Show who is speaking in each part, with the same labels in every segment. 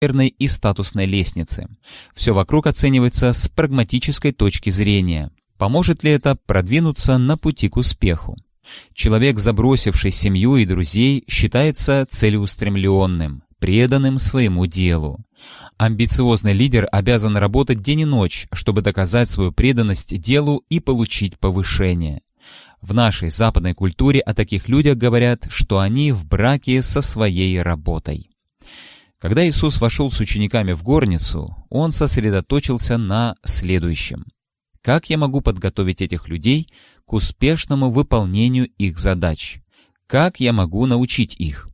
Speaker 1: карьерной и статусной лестнице. Все вокруг оценивается с прагматической точки зрения. Поможет ли это продвинуться на пути к успеху? Человек, забросивший семью и друзей, считается целеустремленным, преданным своему делу. Амбициозный лидер обязан работать день и ночь, чтобы доказать свою преданность делу и получить повышение. В нашей западной культуре о таких людях говорят, что они в браке со своей работой. Когда Иисус вошел с учениками в горницу, Он сосредоточился на следующем. Как я могу подготовить этих людей к успешному выполнению их задач? Как я могу научить их?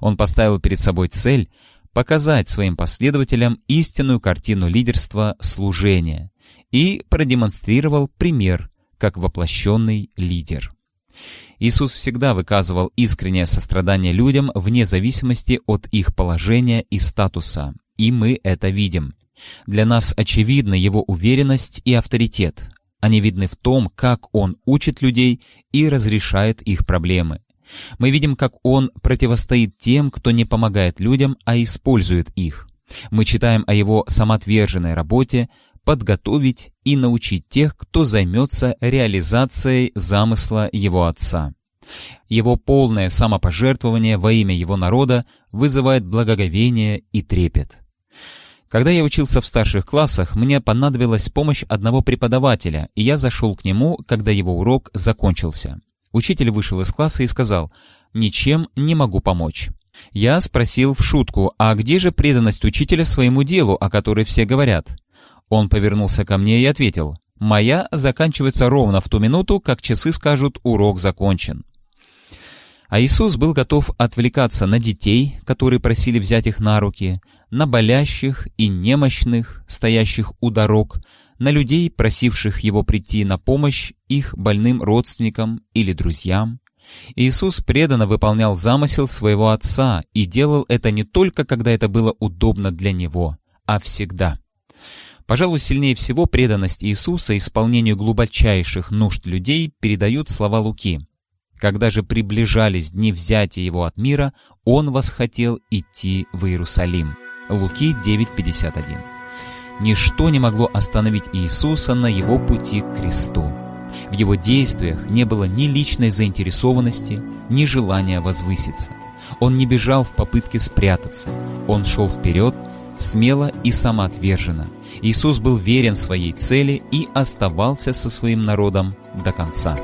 Speaker 1: Он поставил перед собой цель показать своим последователям истинную картину лидерства служения и продемонстрировал пример как воплощенный лидер. Иисус всегда выказывал искреннее сострадание людям вне зависимости от их положения и статуса, и мы это видим. Для нас очевидна его уверенность и авторитет. Они видны в том, как он учит людей и разрешает их проблемы. Мы видим, как он противостоит тем, кто не помогает людям, а использует их. Мы читаем о его самоотверженной работе, подготовить и научить тех, кто займется реализацией замысла его отца. Его полное самопожертвование во имя его народа вызывает благоговение и трепет. Когда я учился в старших классах, мне понадобилась помощь одного преподавателя, и я зашел к нему, когда его урок закончился. Учитель вышел из класса и сказал, «Ничем не могу помочь». Я спросил в шутку, «А где же преданность учителя своему делу, о которой все говорят?» Он повернулся ко мне и ответил, «Моя заканчивается ровно в ту минуту, как часы скажут «урок закончен». А Иисус был готов отвлекаться на детей, которые просили взять их на руки, на болящих и немощных, стоящих у дорог, на людей, просивших Его прийти на помощь их больным родственникам или друзьям. Иисус преданно выполнял замысел своего Отца и делал это не только, когда это было удобно для Него, а всегда. Пожалуй, сильнее всего преданность Иисуса исполнению глубочайших нужд людей передают слова Луки. Когда же приближались дни взятия его от мира, он восхотел идти в Иерусалим. Луки 9.51 Ничто не могло остановить Иисуса на его пути к кресту. В его действиях не было ни личной заинтересованности, ни желания возвыситься. Он не бежал в попытке спрятаться. Он шел вперед, смело и самоотверженно. Иисус был верен своей цели и оставался со своим народом до конца.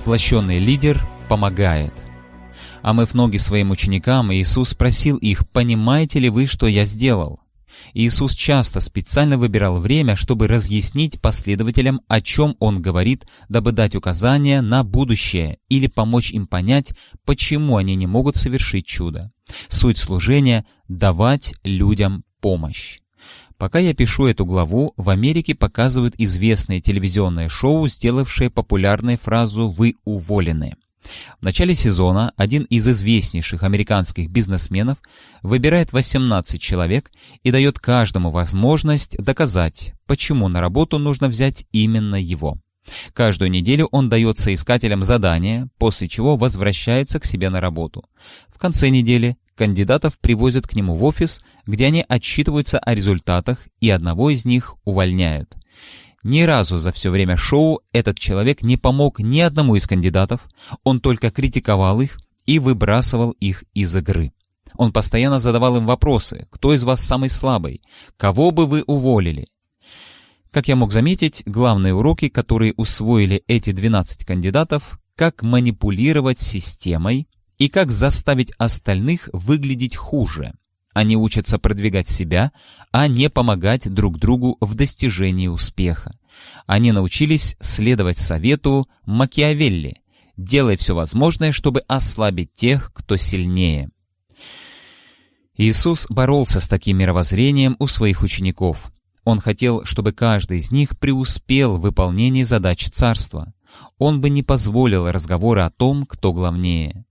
Speaker 1: Воплощенный лидер помогает. Омыв ноги своим ученикам, Иисус спросил их, «Понимаете ли вы, что я сделал?» Иисус часто специально выбирал время, чтобы разъяснить последователям, о чем Он говорит, дабы дать указания на будущее или помочь им понять, почему они не могут совершить чудо. Суть служения — давать людям помощь. Пока я пишу эту главу, в Америке показывают известное телевизионное шоу, сделавшее популярной фразу «Вы уволены». В начале сезона один из известнейших американских бизнесменов выбирает 18 человек и дает каждому возможность доказать, почему на работу нужно взять именно его. Каждую неделю он дает соискателям задание, после чего возвращается к себе на работу. В конце недели кандидатов привозят к нему в офис, где они отчитываются о результатах, и одного из них увольняют. Ни разу за все время шоу этот человек не помог ни одному из кандидатов, он только критиковал их и выбрасывал их из игры. Он постоянно задавал им вопросы, кто из вас самый слабый, кого бы вы уволили. Как я мог заметить, главные уроки, которые усвоили эти 12 кандидатов, как манипулировать системой, и как заставить остальных выглядеть хуже. Они учатся продвигать себя, а не помогать друг другу в достижении успеха. Они научились следовать совету Макиавелли «Делай все возможное, чтобы ослабить тех, кто сильнее». Иисус боролся с таким мировоззрением у своих учеников. Он хотел, чтобы каждый из них преуспел в выполнении задач царства. он бы не позволил разговора о том, кто главнее.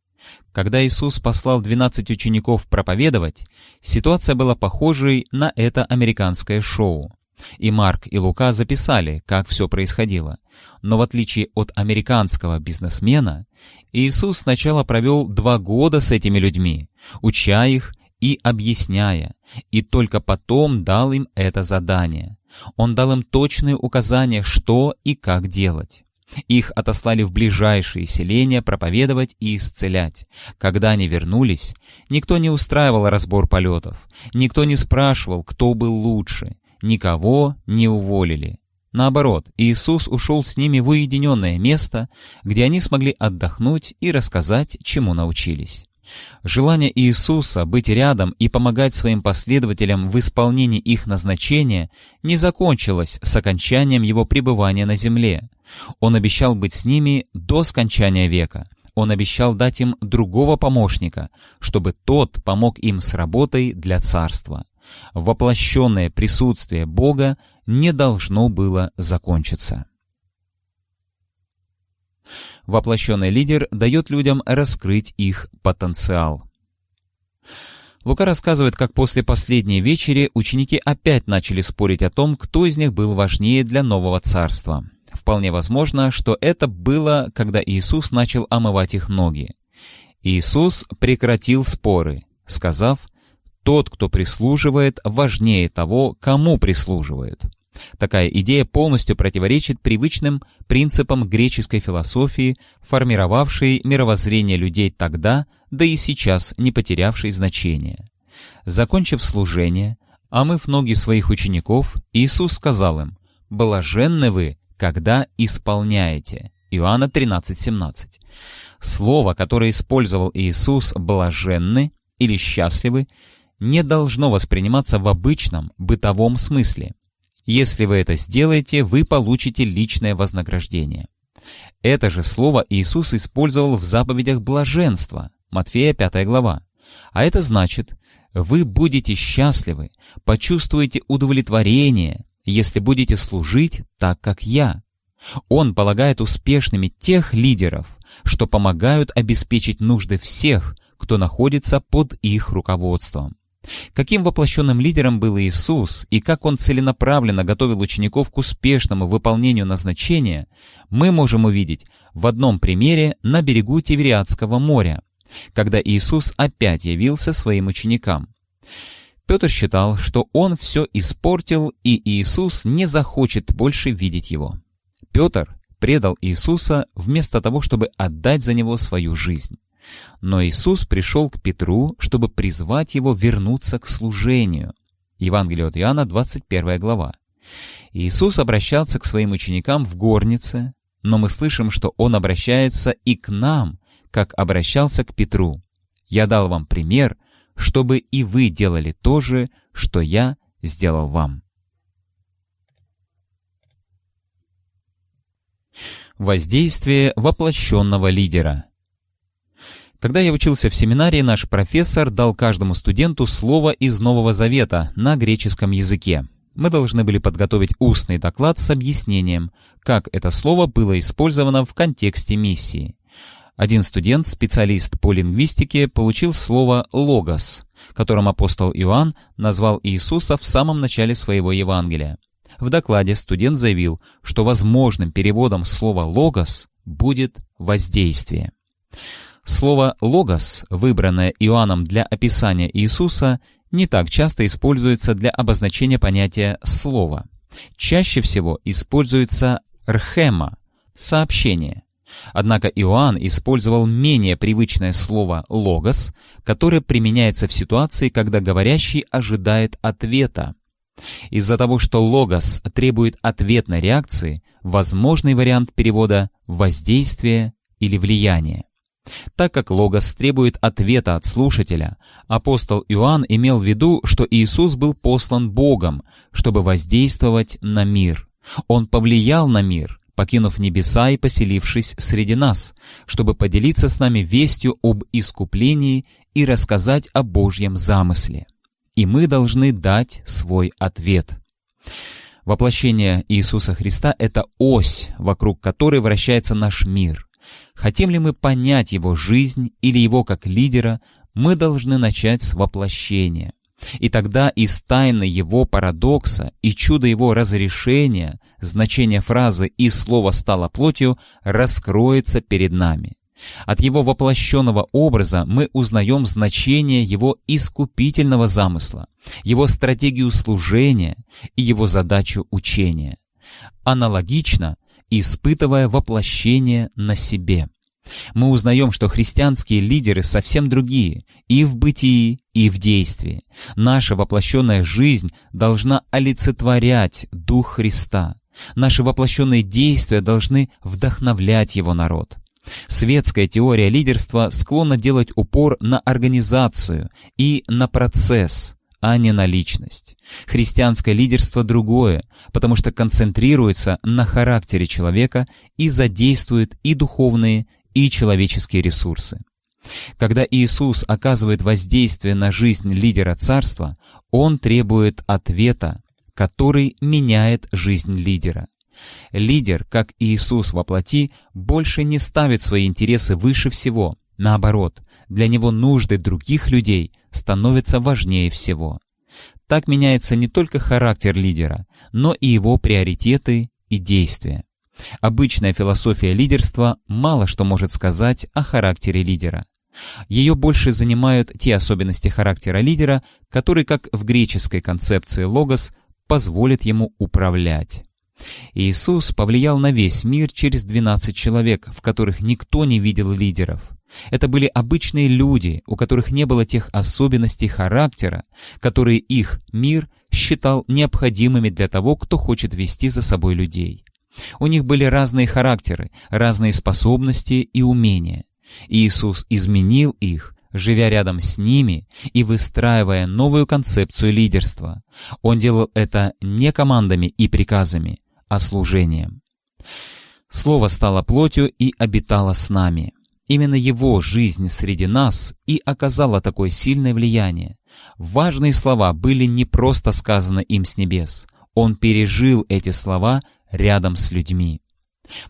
Speaker 1: Когда Иисус послал 12 учеников проповедовать, ситуация была похожей на это американское шоу. И Марк и Лука записали, как все происходило. Но в отличие от американского бизнесмена, Иисус сначала провел два года с этими людьми, уча их и объясняя, и только потом дал им это задание. Он дал им точные указания, что и как делать. Их отослали в ближайшие селения проповедовать и исцелять. Когда они вернулись, никто не устраивал разбор полетов, никто не спрашивал, кто был лучше, никого не уволили. Наоборот, Иисус ушел с ними в уединенное место, где они смогли отдохнуть и рассказать, чему научились. Желание Иисуса быть рядом и помогать своим последователям в исполнении их назначения не закончилось с окончанием его пребывания на земле. Он обещал быть с ними до скончания века. Он обещал дать им другого помощника, чтобы тот помог им с работой для царства. Воплощенное присутствие Бога не должно было закончиться. Воплощенный лидер дает людям раскрыть их потенциал. Лука рассказывает, как после последней вечери ученики опять начали спорить о том, кто из них был важнее для нового царства. Вполне возможно, что это было, когда Иисус начал омывать их ноги. Иисус прекратил споры, сказав, «Тот, кто прислуживает, важнее того, кому прислуживает». Такая идея полностью противоречит привычным принципам греческой философии, формировавшей мировоззрение людей тогда, да и сейчас не потерявшей значения. Закончив служение, омыв ноги своих учеников, Иисус сказал им, «Блаженны вы, когда исполняете». Иоанна 13:17. Слово, которое использовал Иисус «блаженны» или «счастливы», не должно восприниматься в обычном, бытовом смысле. Если вы это сделаете, вы получите личное вознаграждение. Это же слово Иисус использовал в заповедях блаженства, Матфея 5 глава. А это значит, вы будете счастливы, почувствуете удовлетворение, если будете служить так, как я. Он полагает успешными тех лидеров, что помогают обеспечить нужды всех, кто находится под их руководством. Каким воплощенным лидером был Иисус и как Он целенаправленно готовил учеников к успешному выполнению назначения, мы можем увидеть в одном примере на берегу Тивериадского моря, когда Иисус опять явился своим ученикам. Петр считал, что он все испортил, и Иисус не захочет больше видеть его. Петр предал Иисуса вместо того, чтобы отдать за него свою жизнь. Но Иисус пришел к Петру, чтобы призвать его вернуться к служению. Евангелие от Иоанна, 21 глава. Иисус обращался к своим ученикам в горнице, но мы слышим, что Он обращается и к нам, как обращался к Петру. «Я дал вам пример, чтобы и вы делали то же, что я сделал вам». Воздействие воплощенного лидера – когда я учился в семинарии, наш профессор дал каждому студенту слово из Нового Завета на греческом языке. Мы должны были подготовить устный доклад с объяснением, как это слово было использовано в контексте миссии. Один студент, специалист по лингвистике, получил слово «логос», которым апостол Иоанн назвал Иисуса в самом начале своего Евангелия. В докладе студент заявил, что возможным переводом слова «логос» будет «воздействие». Слово «логос», выбранное Иоанном для описания Иисуса, не так часто используется для обозначения понятия «слово». Чаще всего используется «рхема» — «сообщение». Однако Иоанн использовал менее привычное слово «логос», которое применяется в ситуации, когда говорящий ожидает ответа. Из-за того, что логос требует ответной реакции, возможный вариант перевода «воздействие» или «влияние». Так как Логос требует ответа от слушателя, апостол Иоанн имел в виду, что Иисус был послан Богом, чтобы воздействовать на мир. Он повлиял на мир, покинув небеса и поселившись среди нас, чтобы поделиться с нами вестью об искуплении и рассказать о Божьем замысле. И мы должны дать свой ответ. Воплощение Иисуса Христа — это ось, вокруг которой вращается наш мир. Хотим ли мы понять его жизнь или его как лидера, мы должны начать с воплощения. И тогда из тайны его парадокса и чуда его разрешения значение фразы «и слово стало плотью» раскроется перед нами. От его воплощенного образа мы узнаем значение его искупительного замысла, его стратегию служения и его задачу учения. Аналогично, испытывая воплощение на себе. Мы узнаем, что христианские лидеры совсем другие и в бытии, и в действии. Наша воплощенная жизнь должна олицетворять Дух Христа. Наши воплощенные действия должны вдохновлять Его народ. Светская теория лидерства склонна делать упор на организацию и на процесс, а не на личность. Христианское лидерство другое, потому что концентрируется на характере человека и задействует и духовные, и человеческие ресурсы. Когда Иисус оказывает воздействие на жизнь лидера царства, Он требует ответа, который меняет жизнь лидера. Лидер, как Иисус во плоти, больше не ставит свои интересы выше всего. Наоборот, для него нужды других людей становятся важнее всего. Так меняется не только характер лидера, но и его приоритеты и действия. Обычная философия лидерства мало что может сказать о характере лидера. Ее больше занимают те особенности характера лидера, которые, как в греческой концепции логос, позволят ему управлять. Иисус повлиял на весь мир через 12 человек, в которых никто не видел лидеров. Это были обычные люди, у которых не было тех особенностей характера, которые их мир считал необходимыми для того, кто хочет вести за собой людей. У них были разные характеры, разные способности и умения. Иисус изменил их, живя рядом с ними и выстраивая новую концепцию лидерства. Он делал это не командами и приказами, а служением. Слово стало плотью и обитало с нами. Именно его жизнь среди нас и оказала такое сильное влияние. Важные слова были не просто сказаны им с небес. Он пережил эти слова рядом с людьми.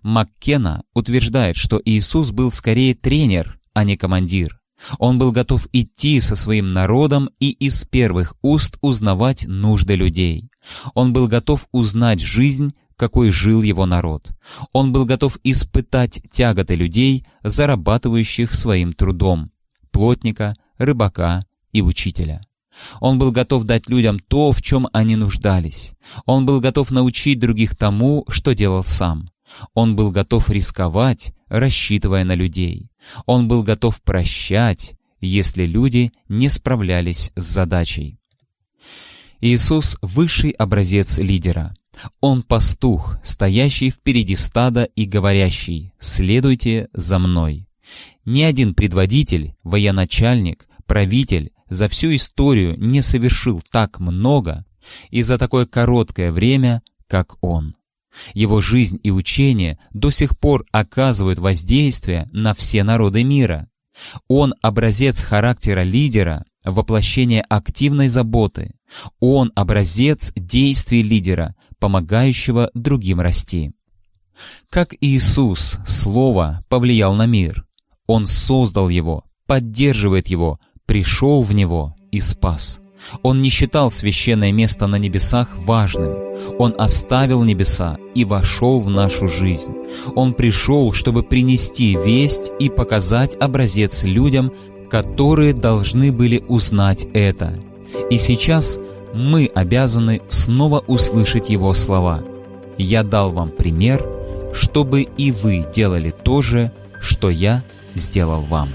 Speaker 1: Маккена утверждает, что Иисус был скорее тренер, а не командир. Он был готов идти со своим народом и из первых уст узнавать нужды людей. Он был готов узнать жизнь, какой жил его народ. Он был готов испытать тяготы людей, зарабатывающих своим трудом, плотника, рыбака и учителя. Он был готов дать людям то, в чем они нуждались. Он был готов научить других тому, что делал сам. Он был готов рисковать, рассчитывая на людей. Он был готов прощать, если люди не справлялись с задачей. Иисус — высший образец лидера. Он пастух, стоящий впереди стада и говорящий «Следуйте за мной». Ни один предводитель, военачальник, правитель за всю историю не совершил так много и за такое короткое время, как он. Его жизнь и учение до сих пор оказывают воздействие на все народы мира. Он образец характера лидера, воплощение активной заботы. Он образец действий лидера, помогающего другим расти. Как Иисус, Слово, повлиял на мир. Он создал его, поддерживает его, пришел в него и спас. Он не считал священное место на небесах важным. Он оставил небеса и вошел в нашу жизнь. Он пришел, чтобы принести весть и показать образец людям, которые должны были узнать это. И сейчас мы обязаны снова услышать Его слова. «Я дал вам пример, чтобы и вы делали то же, что я сделал вам».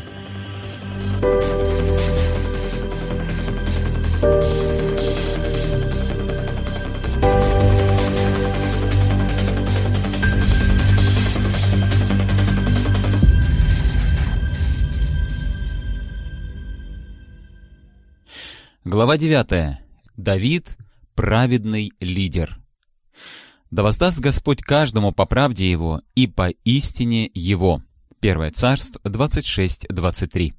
Speaker 1: Глава 9. Давид — праведный лидер. Да воздаст Господь каждому по правде Его и по истине Его. Первое царство 26-23.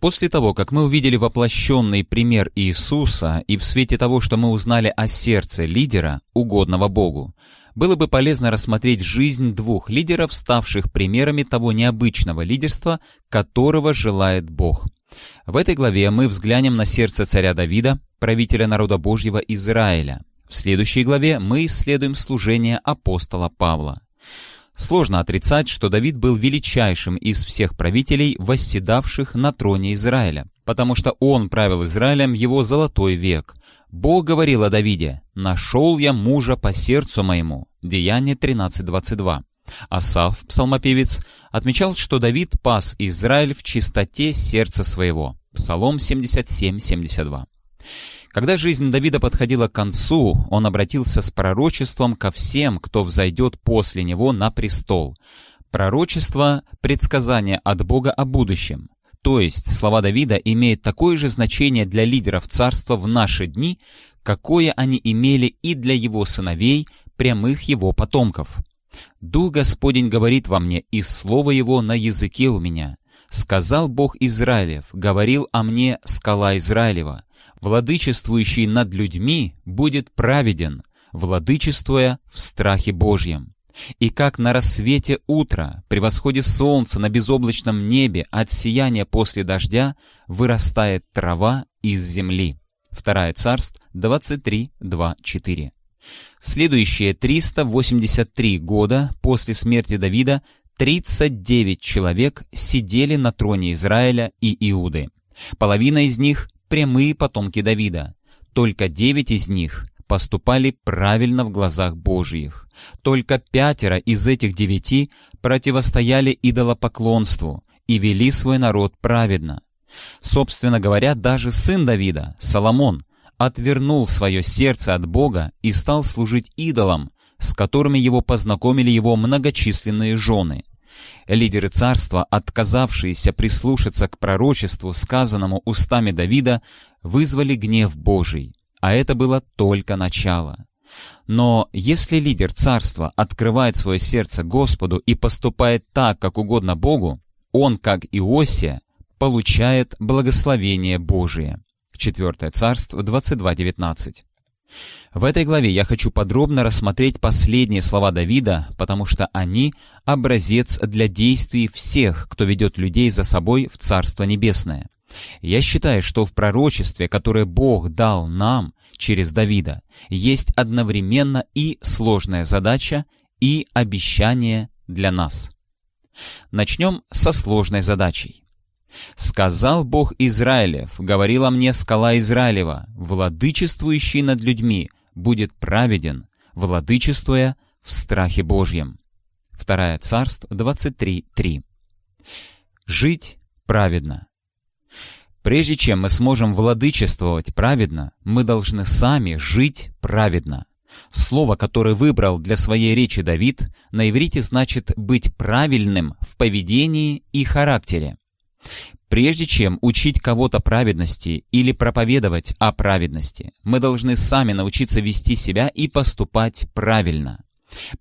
Speaker 1: После того, как мы увидели воплощенный пример Иисуса и в свете того, что мы узнали о сердце лидера, угодного Богу, было бы полезно рассмотреть жизнь двух лидеров, ставших примерами того необычного лидерства, которого желает Бог. В этой главе мы взглянем на сердце царя Давида, правителя народа Божьего Израиля. В следующей главе мы исследуем служение апостола Павла. Сложно отрицать, что Давид был величайшим из всех правителей, восседавших на троне Израиля, потому что он правил Израилем его золотой век. Бог говорил о Давиде «Нашел я мужа по сердцу моему» Деяние 13.22. Асав, псалмопевец, отмечал, что Давид пас Израиль в чистоте сердца своего. Псалом 77.72. Когда жизнь Давида подходила к концу, он обратился с пророчеством ко всем, кто взойдет после него на престол. Пророчество — предсказание от Бога о будущем. То есть слова Давида имеют такое же значение для лидеров царства в наши дни, какое они имели и для его сыновей, прямых его потомков. «Дух Господень говорит во мне, и слово его на языке у меня. Сказал Бог Израилев, говорил о мне скала Израилева, владычествующий над людьми будет праведен, владычествуя в страхе Божьем. И как на рассвете утра, при восходе солнца на безоблачном небе от сияния после дождя, вырастает трава из земли. Вторая царств 23, 2, 4. Следующие 383 года после смерти Давида 39 человек сидели на троне Израиля и Иуды. Половина из них прямые потомки Давида. Только девять из них поступали правильно в глазах Божьих. Только пятеро из этих девяти противостояли идолопоклонству и вели свой народ праведно. Собственно говоря, даже сын Давида, Соломон, отвернул свое сердце от Бога и стал служить идолам, с которыми его познакомили его многочисленные жены. Лидеры царства, отказавшиеся прислушаться к пророчеству, сказанному устами Давида, вызвали гнев Божий, а это было только начало. Но если лидер царства открывает свое сердце Господу и поступает так, как угодно Богу, он, как Иосия, получает благословение Божие. Четвертое царство 22.19. В этой главе я хочу подробно рассмотреть последние слова Давида, потому что они — образец для действий всех, кто ведет людей за собой в Царство Небесное. Я считаю, что в пророчестве, которое Бог дал нам через Давида, есть одновременно и сложная задача, и обещание для нас. Начнем со сложной задачей. «Сказал Бог Израилев, говорила мне скала Израилева, владычествующий над людьми, будет праведен, владычествуя в страхе Божьем». Вторая Царств 23.3. Жить праведно. Прежде чем мы сможем владычествовать праведно, мы должны сами жить праведно. Слово, которое выбрал для своей речи Давид, на иврите значит «быть правильным в поведении и характере». Прежде чем учить кого-то праведности или проповедовать о праведности, мы должны сами научиться вести себя и поступать правильно.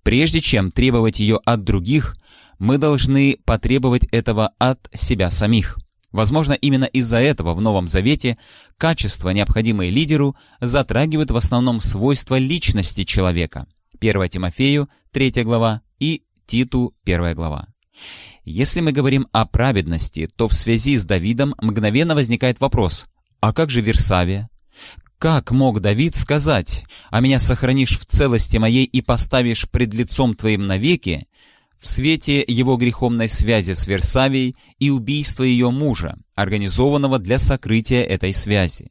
Speaker 1: Прежде чем требовать ее от других, мы должны потребовать этого от себя самих. Возможно, именно из-за этого в Новом Завете качества, необходимые лидеру, затрагивают в основном свойства личности человека. 1 Тимофею, 3 глава и Титу, 1 глава. Если мы говорим о праведности, то в связи с Давидом мгновенно возникает вопрос, а как же Версавия? Как мог Давид сказать, «А меня сохранишь в целости моей и поставишь пред лицом твоим навеки», в свете его греховной связи с Версавией и убийства ее мужа, организованного для сокрытия этой связи?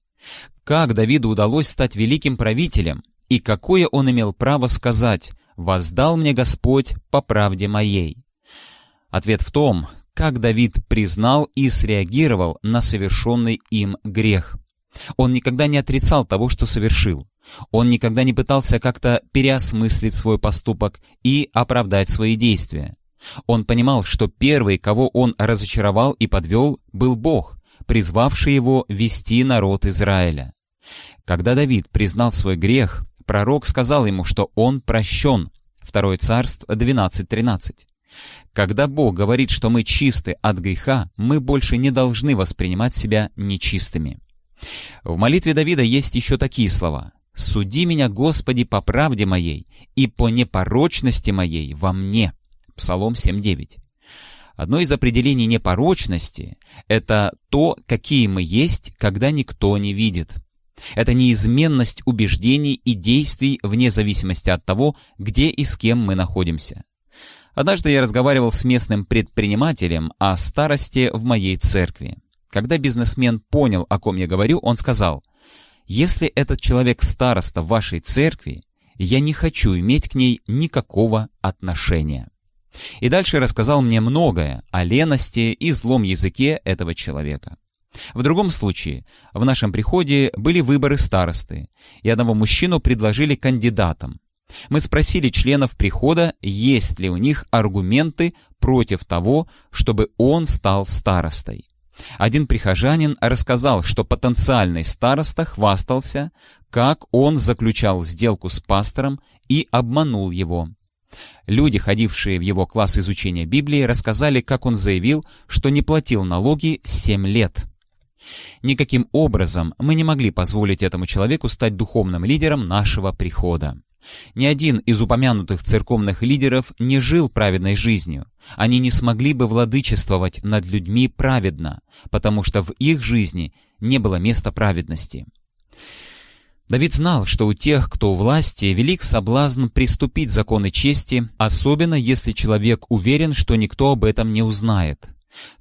Speaker 1: Как Давиду удалось стать великим правителем, и какое он имел право сказать «Воздал мне Господь по правде моей»? Ответ в том, как Давид признал и среагировал на совершенный им грех. Он никогда не отрицал того, что совершил. Он никогда не пытался как-то переосмыслить свой поступок и оправдать свои действия. Он понимал, что первый, кого он разочаровал и подвел, был Бог, призвавший его вести народ Израиля. Когда Давид признал свой грех, пророк сказал ему, что он прощен. Второе царство 12.13. Когда Бог говорит, что мы чисты от греха, мы больше не должны воспринимать себя нечистыми. В молитве Давида есть еще такие слова. «Суди меня, Господи, по правде моей и по непорочности моей во мне». Псалом 7.9. Одно из определений непорочности — это то, какие мы есть, когда никто не видит. Это неизменность убеждений и действий вне зависимости от того, где и с кем мы находимся. Однажды я разговаривал с местным предпринимателем о старости в моей церкви. Когда бизнесмен понял, о ком я говорю, он сказал, «Если этот человек староста вашей церкви, я не хочу иметь к ней никакого отношения». И дальше рассказал мне многое о лености и злом языке этого человека. В другом случае, в нашем приходе были выборы старосты, и одного мужчину предложили кандидатом. Мы спросили членов прихода, есть ли у них аргументы против того, чтобы он стал старостой. Один прихожанин рассказал, что потенциальный староста хвастался, как он заключал сделку с пастором и обманул его. Люди, ходившие в его класс изучения Библии, рассказали, как он заявил, что не платил налоги семь лет. Никаким образом мы не могли позволить этому человеку стать духовным лидером нашего прихода. Ни один из упомянутых церковных лидеров не жил праведной жизнью. Они не смогли бы владычествовать над людьми праведно, потому что в их жизни не было места праведности. Давид знал, что у тех, кто у власти, велик соблазн приступить законы чести, особенно если человек уверен, что никто об этом не узнает.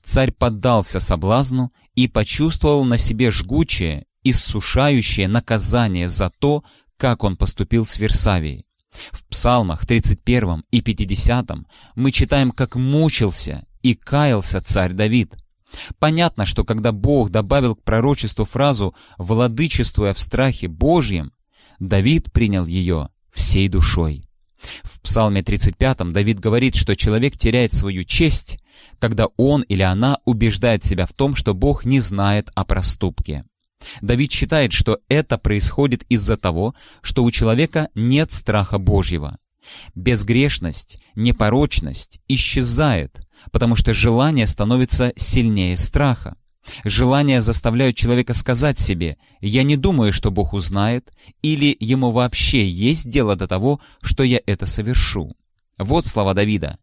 Speaker 1: Царь поддался соблазну и почувствовал на себе жгучее, иссушающее наказание за то, как он поступил с Версавией. В псалмах 31 и 50 мы читаем, как мучился и каялся царь Давид. Понятно, что когда Бог добавил к пророчеству фразу «владычествуя в страхе Божьем», Давид принял ее всей душой. В Псалме 35 Давид говорит, что человек теряет свою честь, когда он или она убеждает себя в том, что Бог не знает о проступке. Давид считает, что это происходит из-за того, что у человека нет страха Божьего. Безгрешность, непорочность исчезает, потому что желание становится сильнее страха. Желания заставляют человека сказать себе «я не думаю, что Бог узнает» или «ему вообще есть дело до того, что я это совершу». Вот слова Давида.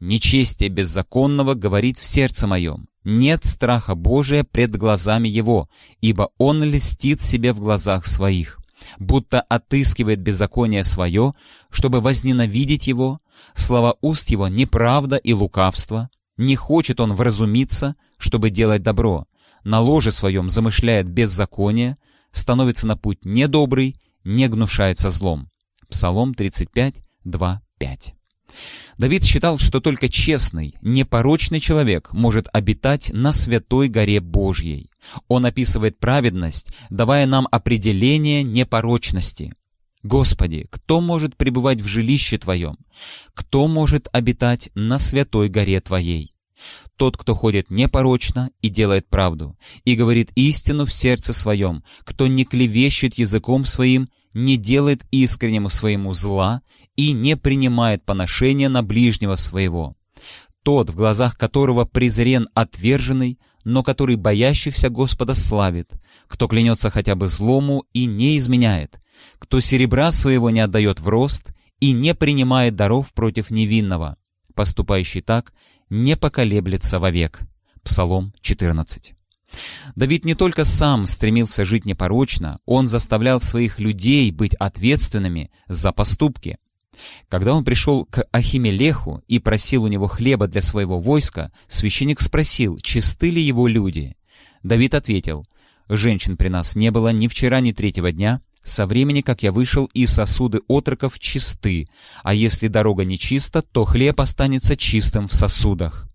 Speaker 1: «Нечестие беззаконного говорит в сердце моем, нет страха Божия пред глазами его, ибо он льстит себе в глазах своих» будто отыскивает беззаконие свое, чтобы возненавидеть его, слова уст его неправда и лукавство, не хочет он вразумиться, чтобы делать добро, на ложе своем замышляет беззаконие, становится на путь недобрый, не гнушается злом. Псалом 35, 2, 5. Давид считал, что только честный, непорочный человек может обитать на святой горе Божьей. Он описывает праведность, давая нам определение непорочности. «Господи, кто может пребывать в жилище Твоем? Кто может обитать на святой горе Твоей?» Тот, кто ходит непорочно и делает правду, и говорит истину в сердце своем, кто не клевещет языком своим, не делает искреннему своему зла и не принимает поношения на ближнего своего. Тот, в глазах которого презрен отверженный, но который боящихся Господа славит, кто клянется хотя бы злому и не изменяет, кто серебра своего не отдает в рост и не принимает даров против невинного, поступающий так, не поколеблется вовек. Псалом 14. Давид не только сам стремился жить непорочно, он заставлял своих людей быть ответственными за поступки. Когда он пришел к Ахимелеху и просил у него хлеба для своего войска, священник спросил, чисты ли его люди. Давид ответил, «Женщин при нас не было ни вчера, ни третьего дня, со времени, как я вышел, и сосуды отроков чисты, а если дорога не чиста, то хлеб останется чистым в сосудах».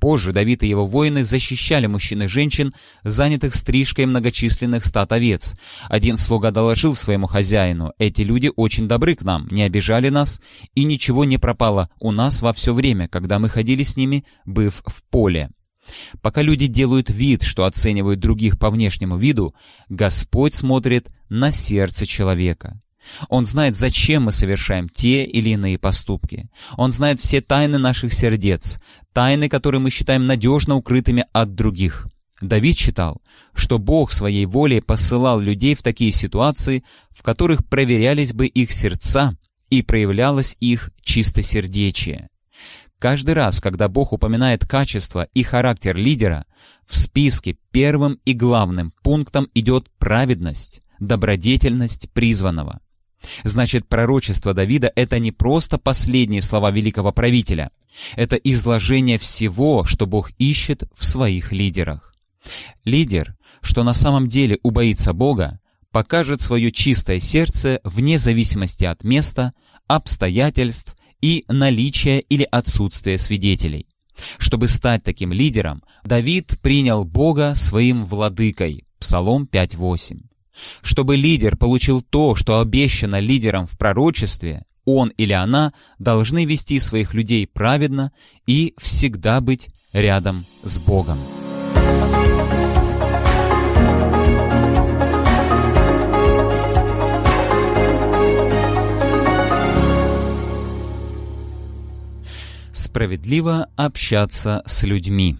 Speaker 1: Позже Давид и его воины защищали мужчин и женщин, занятых стрижкой многочисленных стад овец. Один слуга доложил своему хозяину, «Эти люди очень добры к нам, не обижали нас, и ничего не пропало у нас во все время, когда мы ходили с ними, быв в поле». Пока люди делают вид, что оценивают других по внешнему виду, Господь смотрит на сердце человека. Он знает, зачем мы совершаем те или иные поступки. Он знает все тайны наших сердец, тайны, которые мы считаем надежно укрытыми от других. Давид считал, что Бог своей волей посылал людей в такие ситуации, в которых проверялись бы их сердца и проявлялось их чистосердечие. Каждый раз, когда Бог упоминает качество и характер лидера, в списке первым и главным пунктом идет праведность, добродетельность призванного. Значит, пророчество Давида — это не просто последние слова великого правителя. Это изложение всего, что Бог ищет в своих лидерах. Лидер, что на самом деле убоится Бога, покажет свое чистое сердце вне зависимости от места, обстоятельств и наличия или отсутствия свидетелей. Чтобы стать таким лидером, Давид принял Бога своим владыкой. Псалом 5.8. Чтобы лидер получил то, что обещано лидерам в пророчестве, он или она должны вести своих людей праведно и всегда быть рядом с Богом. Справедливо общаться с людьми.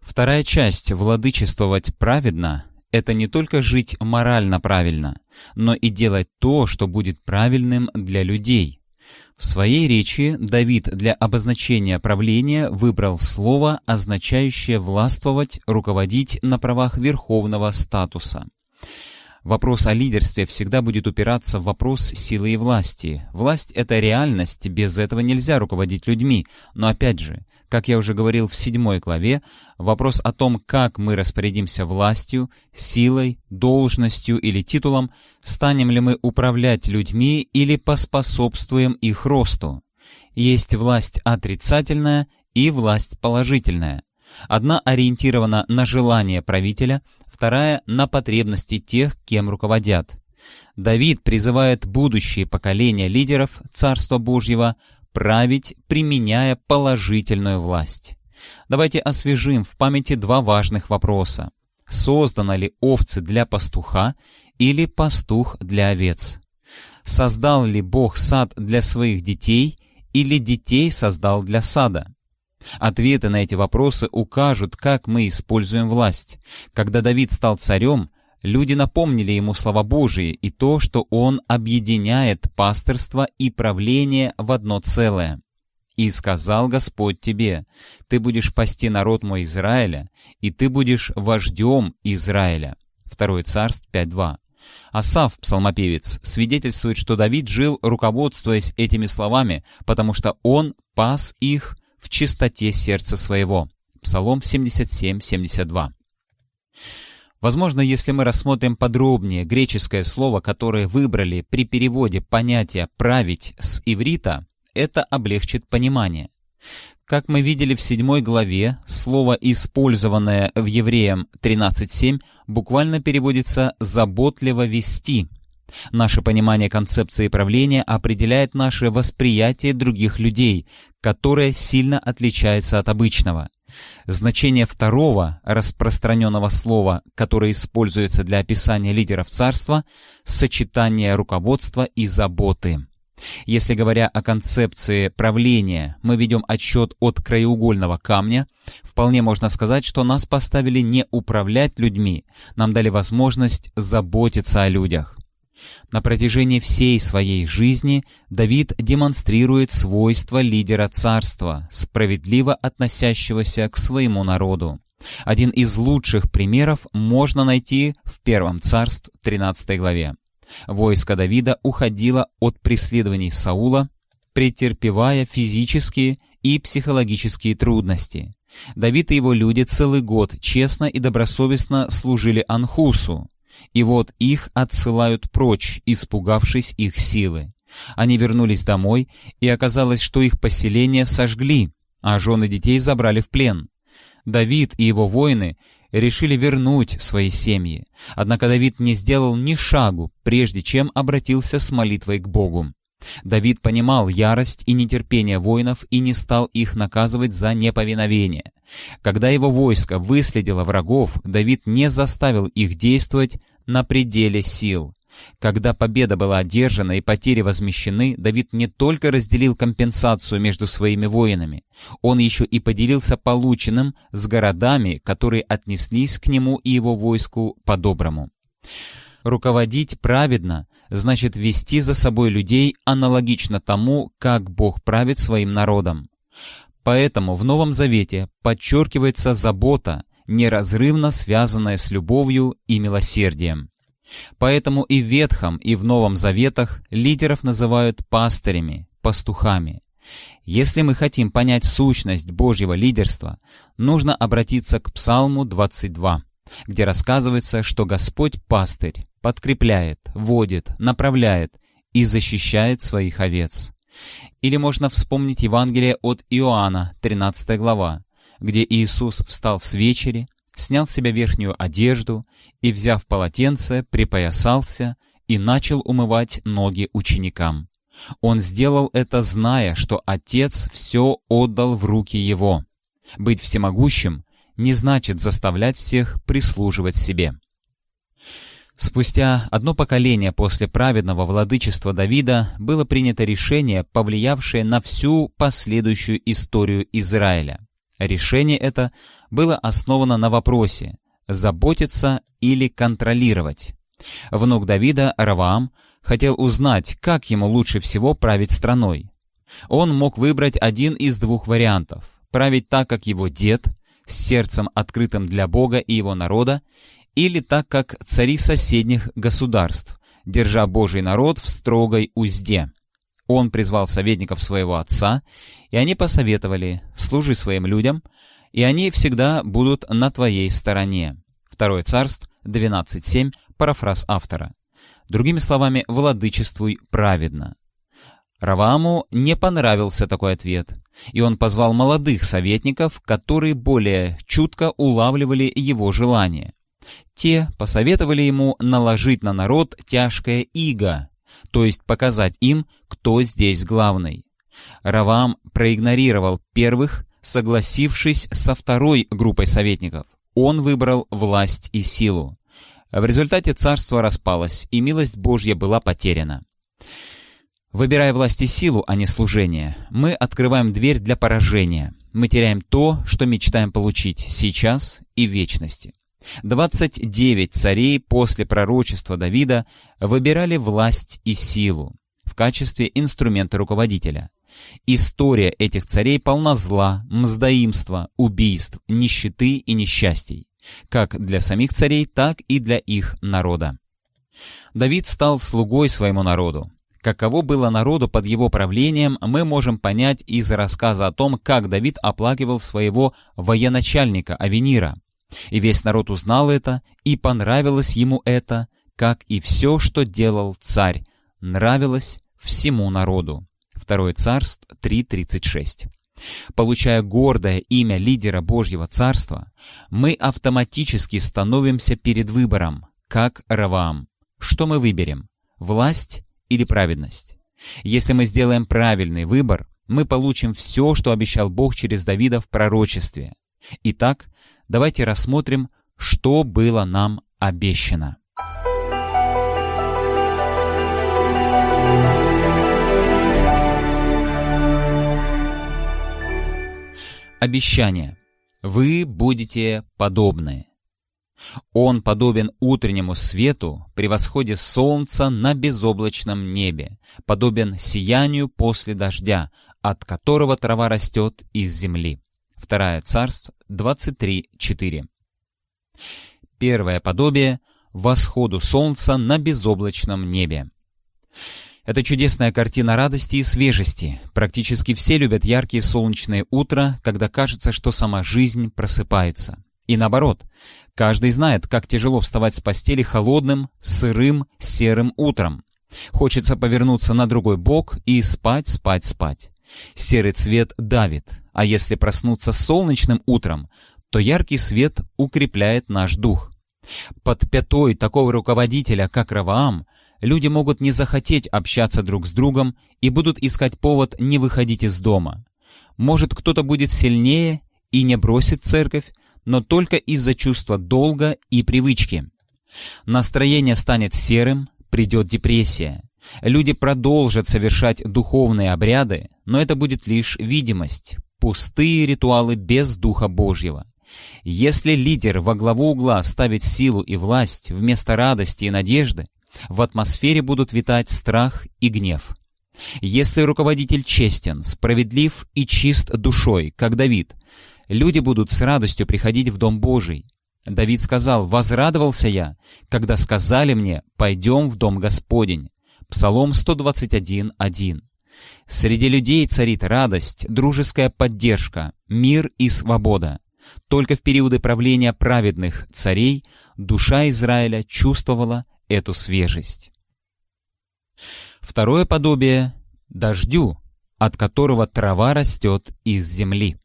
Speaker 1: Вторая часть «Владычествовать праведно» — это не только жить морально правильно, но и делать то, что будет правильным для людей. В своей речи Давид для обозначения правления выбрал слово, означающее властвовать, руководить на правах верховного статуса. Вопрос о лидерстве всегда будет упираться в вопрос силы и власти. Власть — это реальность, без этого нельзя руководить людьми. Но опять же, как я уже говорил в седьмой главе, вопрос о том, как мы распорядимся властью, силой, должностью или титулом, станем ли мы управлять людьми или поспособствуем их росту. Есть власть отрицательная и власть положительная. Одна ориентирована на желание правителя, вторая — на потребности тех, кем руководят. Давид призывает будущие поколения лидеров Царства Божьего править, применяя положительную власть. Давайте освежим в памяти два важных вопроса. Созданы ли овцы для пастуха или пастух для овец? Создал ли Бог сад для своих детей или детей создал для сада? Ответы на эти вопросы укажут, как мы используем власть. Когда Давид стал царем, люди напомнили ему слова Божии и то, что он объединяет пасторство и правление в одно целое. «И сказал Господь тебе, ты будешь пасти народ мой Израиля, и ты будешь вождем Израиля». Второе царств 5.2. Асав, псалмопевец, свидетельствует, что Давид жил, руководствуясь этими словами, потому что он пас их в чистоте сердца своего. Псалом 77-72. Возможно, если мы рассмотрим подробнее греческое слово, которое выбрали при переводе понятия «править» с иврита, это облегчит понимание. Как мы видели в седьмой главе, слово, использованное в Евреям 13.7, буквально переводится «заботливо вести», Наше понимание концепции правления определяет наше восприятие других людей, которое сильно отличается от обычного. Значение второго распространенного слова, которое используется для описания лидеров царства – сочетание руководства и заботы. Если говоря о концепции правления, мы ведем отчет от краеугольного камня, вполне можно сказать, что нас поставили не управлять людьми, нам дали возможность заботиться о людях. На протяжении всей своей жизни Давид демонстрирует свойства лидера царства, справедливо относящегося к своему народу. Один из лучших примеров можно найти в Первом царств 13 главе. Войско Давида уходило от преследований Саула, претерпевая физические и психологические трудности. Давид и его люди целый год честно и добросовестно служили Анхусу, и вот их отсылают прочь, испугавшись их силы. Они вернулись домой, и оказалось, что их поселение сожгли, а жены детей забрали в плен. Давид и его воины решили вернуть свои семьи. Однако Давид не сделал ни шагу, прежде чем обратился с молитвой к Богу. Давид понимал ярость и нетерпение воинов и не стал их наказывать за неповиновение. Когда его войско выследило врагов, Давид не заставил их действовать на пределе сил. Когда победа была одержана и потери возмещены, Давид не только разделил компенсацию между своими воинами, он еще и поделился полученным с городами, которые отнеслись к нему и его войску по-доброму. Руководить праведно значит вести за собой людей аналогично тому, как Бог правит своим народом. Поэтому в Новом Завете подчеркивается забота, неразрывно связанная с любовью и милосердием. Поэтому и в Ветхом, и в Новом Заветах лидеров называют пастырями, пастухами. Если мы хотим понять сущность Божьего лидерства, нужно обратиться к Псалму 22, где рассказывается, что Господь пастырь, подкрепляет, водит, направляет и защищает своих овец. Или можно вспомнить Евангелие от Иоанна, 13 глава, где Иисус встал с вечери, снял с себя верхнюю одежду и, взяв полотенце, припоясался и начал умывать ноги ученикам. Он сделал это, зная, что Отец все отдал в руки Его. Быть всемогущим не значит заставлять всех прислуживать себе. Спустя одно поколение после праведного владычества Давида было принято решение, повлиявшее на всю последующую историю Израиля. Решение это было основано на вопросе «заботиться или контролировать?». Внук Давида, Раваам, хотел узнать, как ему лучше всего править страной. Он мог выбрать один из двух вариантов – править так, как его дед, с сердцем открытым для Бога и его народа, или так, как цари соседних государств, держа Божий народ в строгой узде. Он призвал советников своего отца, и они посоветовали «служи своим людям», и они всегда будут на твоей стороне. Второе царство 12.7, парафраз автора. Другими словами, владычествуй праведно. Раваму не понравился такой ответ, и он позвал молодых советников, которые более чутко улавливали его желания. Те посоветовали ему наложить на народ тяжкое иго, то есть показать им, кто здесь главный. Равам проигнорировал первых, согласившись со второй группой советников. Он выбрал власть и силу. В результате царство распалось, и милость Божья была потеряна. Выбирая власть и силу, а не служение, мы открываем дверь для поражения. Мы теряем то, что мечтаем получить сейчас и в вечности. 29 царей после пророчества Давида выбирали власть и силу в качестве инструмента руководителя. История этих царей полна зла, мздоимства, убийств, нищеты и несчастий, как для самих царей, так и для их народа. Давид стал слугой своему народу. Каково было народу под его правлением, мы можем понять из рассказа о том, как Давид оплакивал своего военачальника Авенира, и весь народ узнал это, и понравилось ему это, как и все, что делал царь, нравилось всему народу. Второе царство 3.36. Получая гордое имя лидера Божьего Царства, мы автоматически становимся перед выбором, как Раваам. Что мы выберем? Власть или праведность? Если мы сделаем правильный выбор, мы получим все, что обещал Бог через Давида в пророчестве. Итак, давайте рассмотрим, что было нам обещано. Обещание. Вы будете подобны. Он подобен утреннему свету при восходе солнца на безоблачном небе, подобен сиянию после дождя, от которого трава растет из земли. Вторая царств 23.4. Первое подобие — восходу солнца на безоблачном небе. Это чудесная картина радости и свежести. Практически все любят яркие солнечные утра, когда кажется, что сама жизнь просыпается. И наоборот, каждый знает, как тяжело вставать с постели холодным, сырым, серым утром. Хочется повернуться на другой бок и спать, спать, спать. Серый цвет давит, а если проснуться солнечным утром, то яркий свет укрепляет наш дух. Под пятой такого руководителя, как Раваам, люди могут не захотеть общаться друг с другом и будут искать повод не выходить из дома. Может, кто-то будет сильнее и не бросит церковь, но только из-за чувства долга и привычки. Настроение станет серым, придет депрессия. Люди продолжат совершать духовные обряды, но это будет лишь видимость, пустые ритуалы без Духа Божьего. Если лидер во главу угла ставит силу и власть вместо радости и надежды, в атмосфере будут витать страх и гнев. Если руководитель честен, справедлив и чист душой, как Давид, люди будут с радостью приходить в Дом Божий. Давид сказал, «Возрадовался я, когда сказали мне, пойдем в Дом Господень». Псалом 121.1. Среди людей царит радость, дружеская поддержка, мир и свобода. Только в периоды правления праведных царей душа Израиля чувствовала эту свежесть. Второе подобие — дождю, от которого трава растет из земли.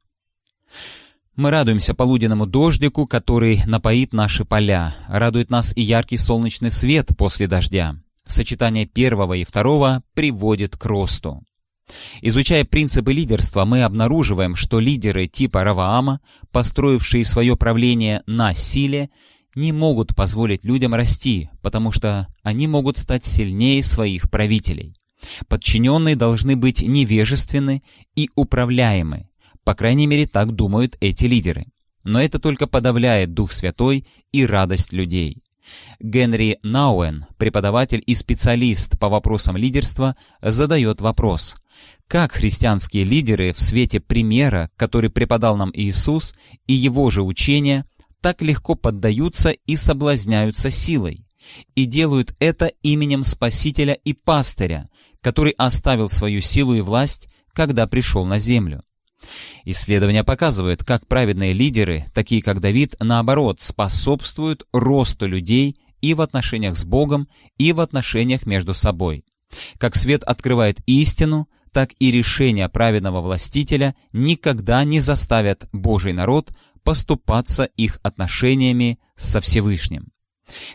Speaker 1: Мы радуемся полуденному дождику, который напоит наши поля. Радует нас и яркий солнечный свет после дождя. Сочетание первого и второго приводит к росту. Изучая принципы лидерства, мы обнаруживаем, что лидеры типа Раваама, построившие свое правление на силе, не могут позволить людям расти, потому что они могут стать сильнее своих правителей. Подчиненные должны быть невежественны и управляемы. По крайней мере, так думают эти лидеры. Но это только подавляет Дух Святой и радость людей. Генри Науэн, преподаватель и специалист по вопросам лидерства, задает вопрос, как христианские лидеры в свете примера, который преподал нам Иисус, и его же учения, так легко поддаются и соблазняются силой, и делают это именем Спасителя и Пастыря, который оставил свою силу и власть, когда пришел на землю. Исследования показывают, как праведные лидеры, такие как Давид, наоборот, способствуют росту людей и в отношениях с Богом, и в отношениях между собой. Как свет открывает истину, так и решения праведного властителя никогда не заставят Божий народ поступаться их отношениями со Всевышним.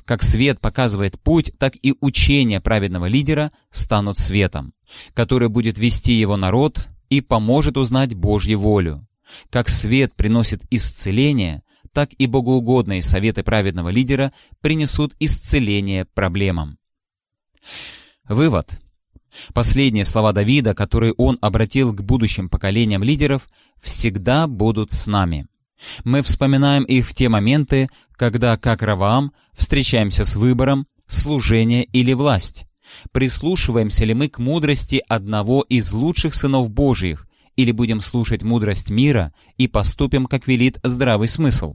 Speaker 1: Как свет показывает путь, так и учения праведного лидера станут светом, который будет вести его народ и поможет узнать Божью волю. Как свет приносит исцеление, так и богоугодные советы праведного лидера принесут исцеление проблемам. Вывод. Последние слова Давида, которые он обратил к будущим поколениям лидеров, всегда будут с нами. Мы вспоминаем их в те моменты, когда, как Раваам, встречаемся с выбором, служение или власть. Прислушиваемся ли мы к мудрости одного из лучших сынов Божьих, или будем слушать мудрость мира и поступим, как велит здравый смысл?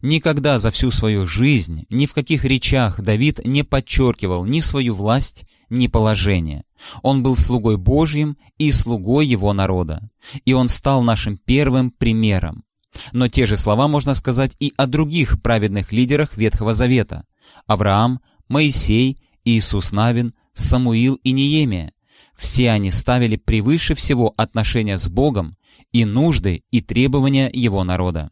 Speaker 1: Никогда за всю свою жизнь, ни в каких речах Давид не подчеркивал ни свою власть, ни положение. Он был слугой Божьим и слугой его народа, и он стал нашим первым примером. Но те же слова можно сказать и о других праведных лидерах Ветхого Завета – Авраам, Моисей Иисус Навин, Самуил и Неемия. Все они ставили превыше всего отношения с Богом и нужды и требования его народа.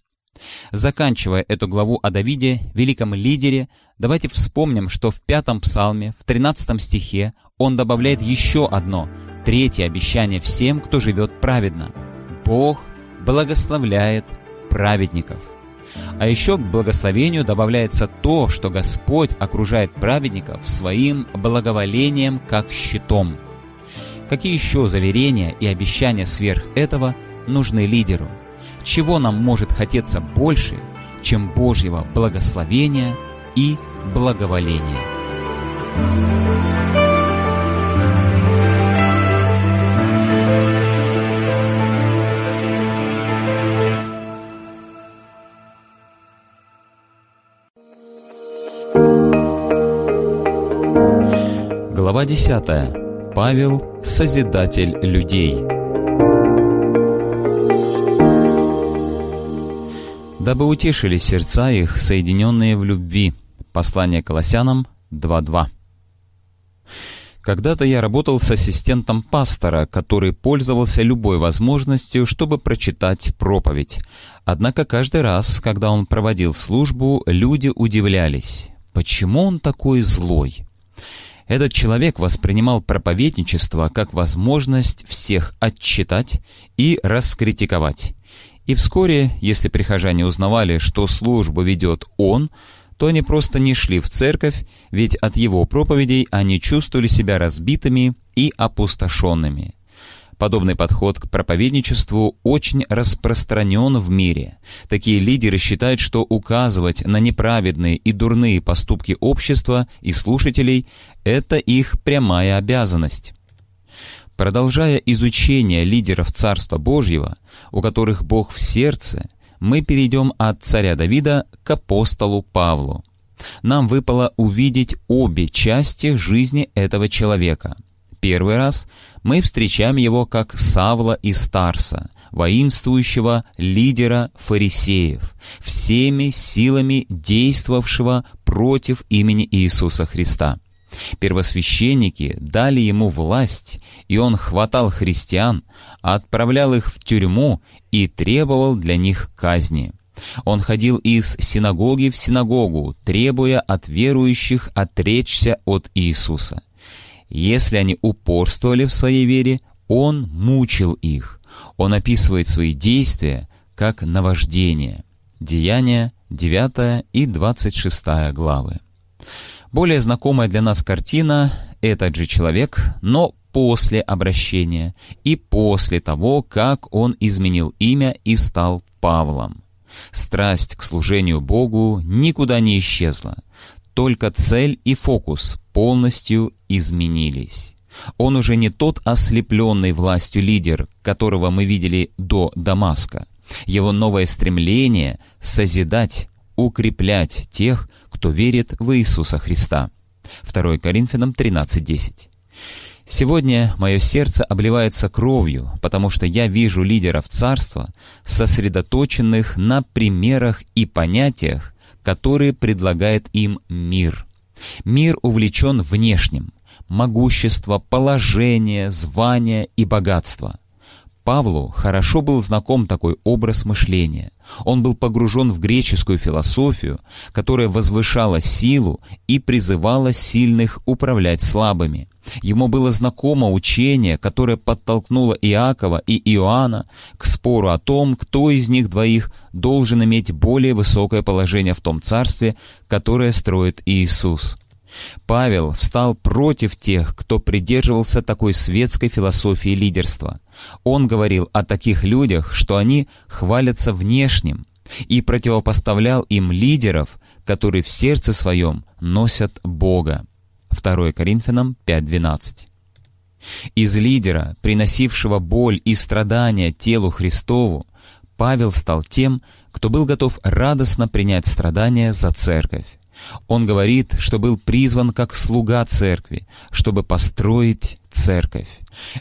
Speaker 1: Заканчивая эту главу о Давиде, великом лидере, давайте вспомним, что в пятом псалме, в тринадцатом стихе, он добавляет еще одно, третье обещание всем, кто живет праведно. Бог благословляет праведников. А еще к благословению добавляется то, что Господь окружает праведников своим благоволением как щитом. Какие еще заверения и обещания сверх этого нужны лидеру? Чего нам может хотеться больше, чем Божьего благословения и благоволения? Глава 10. Павел – Созидатель людей. Дабы утешили сердца их, соединенные в любви. Послание Колоссянам 2.2. Когда-то я работал с ассистентом пастора, который пользовался любой возможностью, чтобы прочитать проповедь. Однако каждый раз, когда он проводил службу, люди удивлялись, почему он такой злой. Этот человек воспринимал проповедничество как возможность всех отчитать и раскритиковать. И вскоре, если прихожане узнавали, что службу ведет он, то они просто не шли в церковь, ведь от его проповедей они чувствовали себя разбитыми и опустошенными. Подобный подход к проповедничеству очень распространен в мире. Такие лидеры считают, что указывать на неправедные и дурные поступки общества и слушателей – это их прямая обязанность. Продолжая изучение лидеров Царства Божьего, у которых Бог в сердце, мы перейдем от царя Давида к апостолу Павлу. Нам выпало увидеть обе части жизни этого человека. Первый раз мы встречаем его как Савла и Старса, воинствующего лидера фарисеев, всеми силами действовавшего против имени Иисуса Христа. Первосвященники дали ему власть, и он хватал христиан, отправлял их в тюрьму и требовал для них казни. Он ходил из синагоги в синагогу, требуя от верующих отречься от Иисуса. Если они упорствовали в своей вере, он мучил их. Он описывает свои действия как наваждение. Деяния 9 и 26 главы. Более знакомая для нас картина — этот же человек, но после обращения и после того, как он изменил имя и стал Павлом. Страсть к служению Богу никуда не исчезла, только цель и фокус полностью изменились. Он уже не тот ослепленный властью лидер, которого мы видели до Дамаска. Его новое стремление — созидать, укреплять тех, кто верит в Иисуса Христа. 2 Коринфянам 13.10. Сегодня мое сердце обливается кровью, потому что я вижу лидеров царства, сосредоточенных на примерах и понятиях, которые предлагает им мир. Мир увлечен внешним – могущество, положение, звание и богатство. Павлу хорошо был знаком такой образ мышления. Он был погружен в греческую философию, которая возвышала силу и призывала сильных управлять слабыми. Ему было знакомо учение, которое подтолкнуло Иакова и Иоанна к спору о том, кто из них двоих должен иметь более высокое положение в том царстве, которое строит Иисус. Павел встал против тех, кто придерживался такой светской философии лидерства. Он говорил о таких людях, что они хвалятся внешним, и противопоставлял им лидеров, которые в сердце своем носят Бога. 2 Коринфянам 5.12 Из лидера, приносившего боль и страдания телу Христову, Павел стал тем, кто был готов радостно принять страдания за церковь. Он говорит, что был призван как слуга церкви, чтобы построить церковь.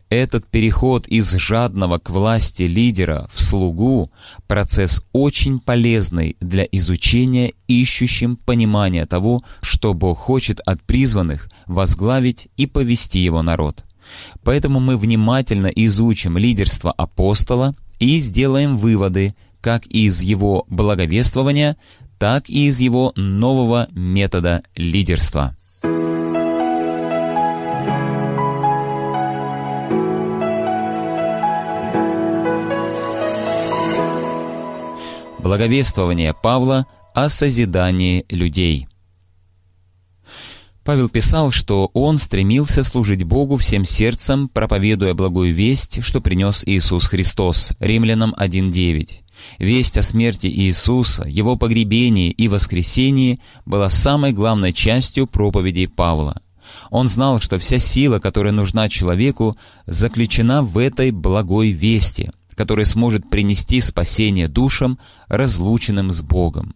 Speaker 1: Этот переход из жадного к власти лидера в слугу – процесс очень полезный для изучения ищущим понимания того, что Бог хочет от призванных возглавить и повести его народ. Поэтому мы внимательно изучим лидерство апостола и сделаем выводы, как из его благовествования, так и из его нового метода лидерства. Благовествование Павла о созидании людей. Павел писал, что он стремился служить Богу всем сердцем, проповедуя благую весть, что принес Иисус Христос. Римлянам 1.9. Весть о смерти Иисуса, Его погребении и воскресении была самой главной частью проповедей Павла. Он знал, что вся сила, которая нужна человеку, заключена в этой благой вести, которая сможет принести спасение душам, разлученным с Богом.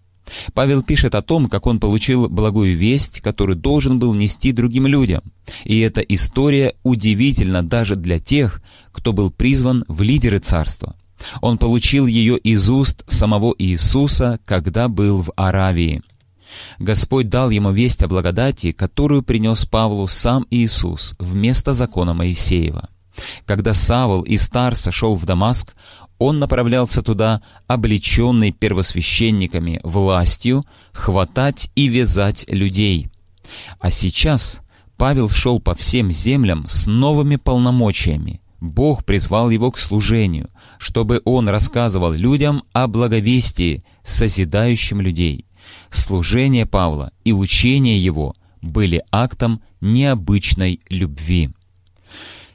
Speaker 1: Павел пишет о том, как он получил благую весть, которую должен был нести другим людям. И эта история удивительна даже для тех, кто был призван в лидеры царства. Он получил ее из уст самого Иисуса, когда был в Аравии. Господь дал ему весть о благодати, которую принес Павлу сам Иисус вместо закона Моисеева. Когда Савл из Тарса шел в Дамаск, он направлялся туда, облеченный первосвященниками властью, хватать и вязать людей. А сейчас Павел шел по всем землям с новыми полномочиями, Бог призвал его к служению, чтобы он рассказывал людям о благовестии, созидающем людей. Служение Павла и учение его были актом необычной любви.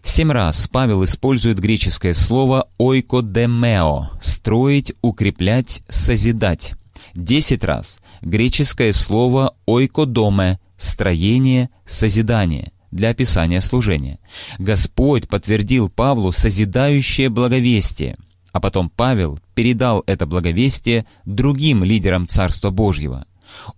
Speaker 1: Семь раз Павел использует греческое слово «ойкодемео» — «строить», «укреплять», «созидать». Десять раз греческое слово «ойкодоме» — «строение», «созидание» для описания служения. Господь подтвердил Павлу созидающее благовестие, а потом Павел передал это благовестие другим лидерам Царства Божьего.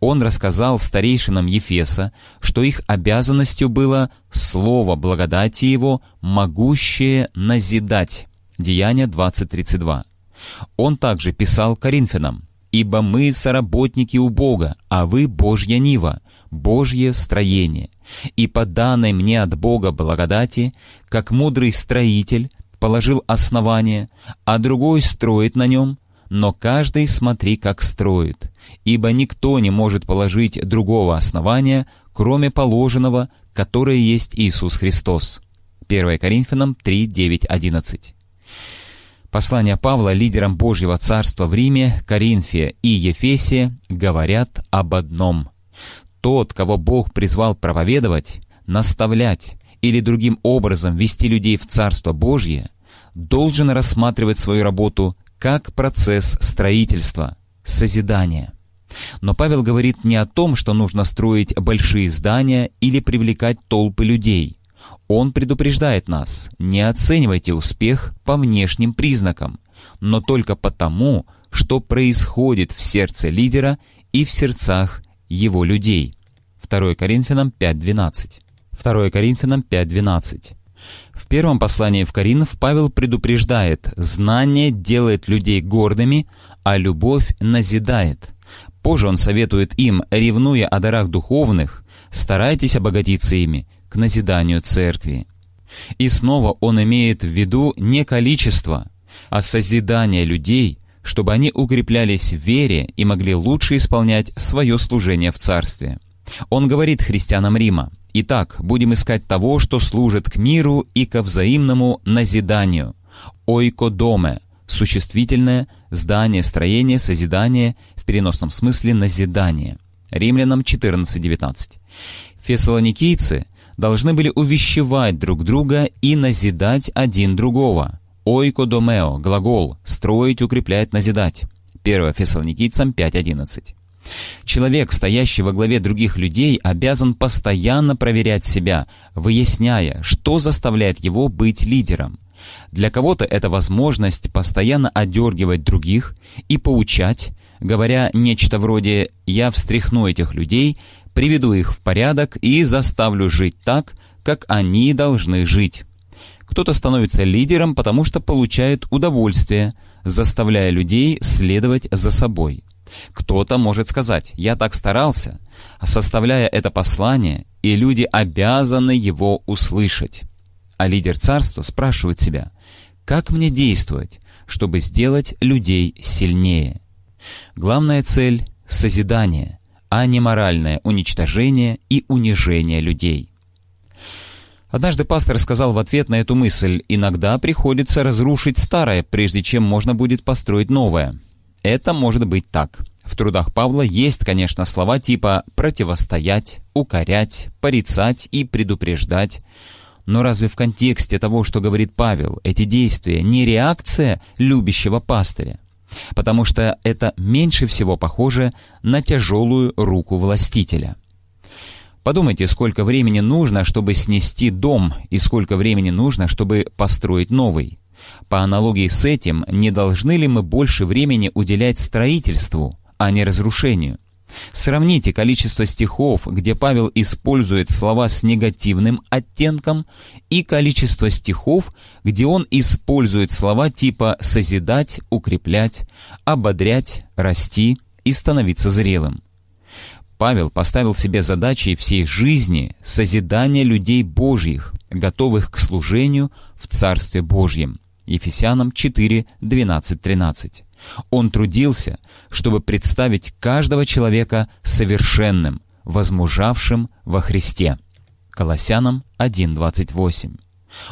Speaker 1: Он рассказал старейшинам Ефеса, что их обязанностью было слово благодати его, могущее назидать. Деяние 20.32. Он также писал Коринфянам, «Ибо мы соработники у Бога, а вы Божья нива, Божье строение. И по данной мне от Бога благодати, как мудрый строитель, положил основание, а другой строит на нем, но каждый смотри, как строит, ибо никто не может положить другого основания, кроме положенного, которое есть Иисус Христос». 1 Коринфянам 3, 9, 11. Послания Павла лидерам Божьего Царства в Риме, Коринфе и Ефесе говорят об одном. Тот, кого Бог призвал проповедовать, наставлять или другим образом вести людей в Царство Божье, должен рассматривать свою работу как процесс строительства, созидания. Но Павел говорит не о том, что нужно строить большие здания или привлекать толпы людей. Он предупреждает нас, не оценивайте успех по внешним признакам, но только потому, что происходит в сердце лидера и в сердцах его людей. 2 Коринфянам 5.12. 2 Коринфянам 5.12. В первом послании в Коринф Павел предупреждает «знание делает людей гордыми, а любовь назидает». Позже он советует им, ревнуя о дарах духовных, старайтесь обогатиться ими к назиданию церкви. И снова он имеет в виду не количество, а созидание людей, чтобы они укреплялись в вере и могли лучше исполнять свое служение в Царстве. Он говорит христианам Рима, «Итак, будем искать того, что служит к миру и ко взаимному назиданию». «Ойкодоме» — существительное, здание, строение, созидание, в переносном смысле назидание. Римлянам 14.19. Фессалоникийцы должны были увещевать друг друга и назидать один другого. «Ойкодомео» — глагол «строить, укреплять, назидать». 1 Фессалоникийцам 5.11. Человек, стоящий во главе других людей, обязан постоянно проверять себя, выясняя, что заставляет его быть лидером. Для кого-то это возможность постоянно одергивать других и поучать, говоря нечто вроде «я встряхну этих людей», приведу их в порядок и заставлю жить так, как они должны жить. Кто-то становится лидером, потому что получает удовольствие, заставляя людей следовать за собой. Кто-то может сказать «я так старался», составляя это послание, и люди обязаны его услышать. А лидер царства спрашивает себя «как мне действовать, чтобы сделать людей сильнее?» Главная цель — созидание, а не моральное уничтожение и унижение людей. Однажды пастор сказал в ответ на эту мысль, иногда приходится разрушить старое, прежде чем можно будет построить новое. Это может быть так. В трудах Павла есть, конечно, слова типа «противостоять», «укорять», «порицать» и «предупреждать». Но разве в контексте того, что говорит Павел, эти действия не реакция любящего пастыря? Потому что это меньше всего похоже на тяжелую руку властителя. Подумайте, сколько времени нужно, чтобы снести дом, и сколько времени нужно, чтобы построить новый. По аналогии с этим, не должны ли мы больше времени уделять строительству, а не разрушению? Сравните количество стихов, где Павел использует слова с негативным оттенком, и количество стихов, где он использует слова типа «созидать», «укреплять», «ободрять», «расти» и «становиться зрелым». Павел поставил себе задачей всей жизни созидание людей Божьих, готовых к служению в Царстве Божьем. Ефесянам 4, 12, 13. Он трудился, чтобы представить каждого человека совершенным, возмужавшим во Христе. Колоссянам 1, 28.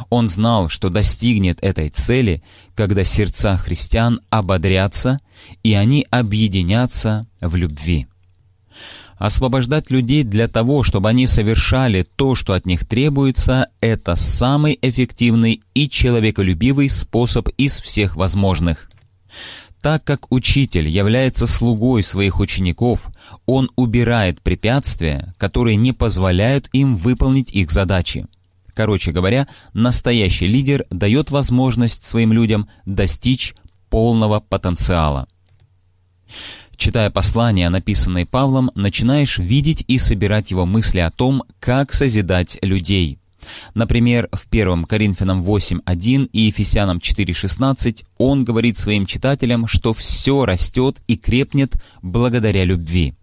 Speaker 1: Он знал, что достигнет этой цели, когда сердца христиан ободрятся, и они объединятся в любви. Освобождать людей для того, чтобы они совершали то, что от них требуется, это самый эффективный и человеколюбивый способ из всех возможных. Так как учитель является слугой своих учеников, он убирает препятствия, которые не позволяют им выполнить их задачи. Короче говоря, настоящий лидер дает возможность своим людям достичь полного потенциала. Читая послания, написанные Павлом, начинаешь видеть и собирать его мысли о том, как созидать людей. Например, в 1 Коринфянам 8.1 и Ефесянам 4.16 он говорит своим читателям, что все растет и крепнет благодаря любви.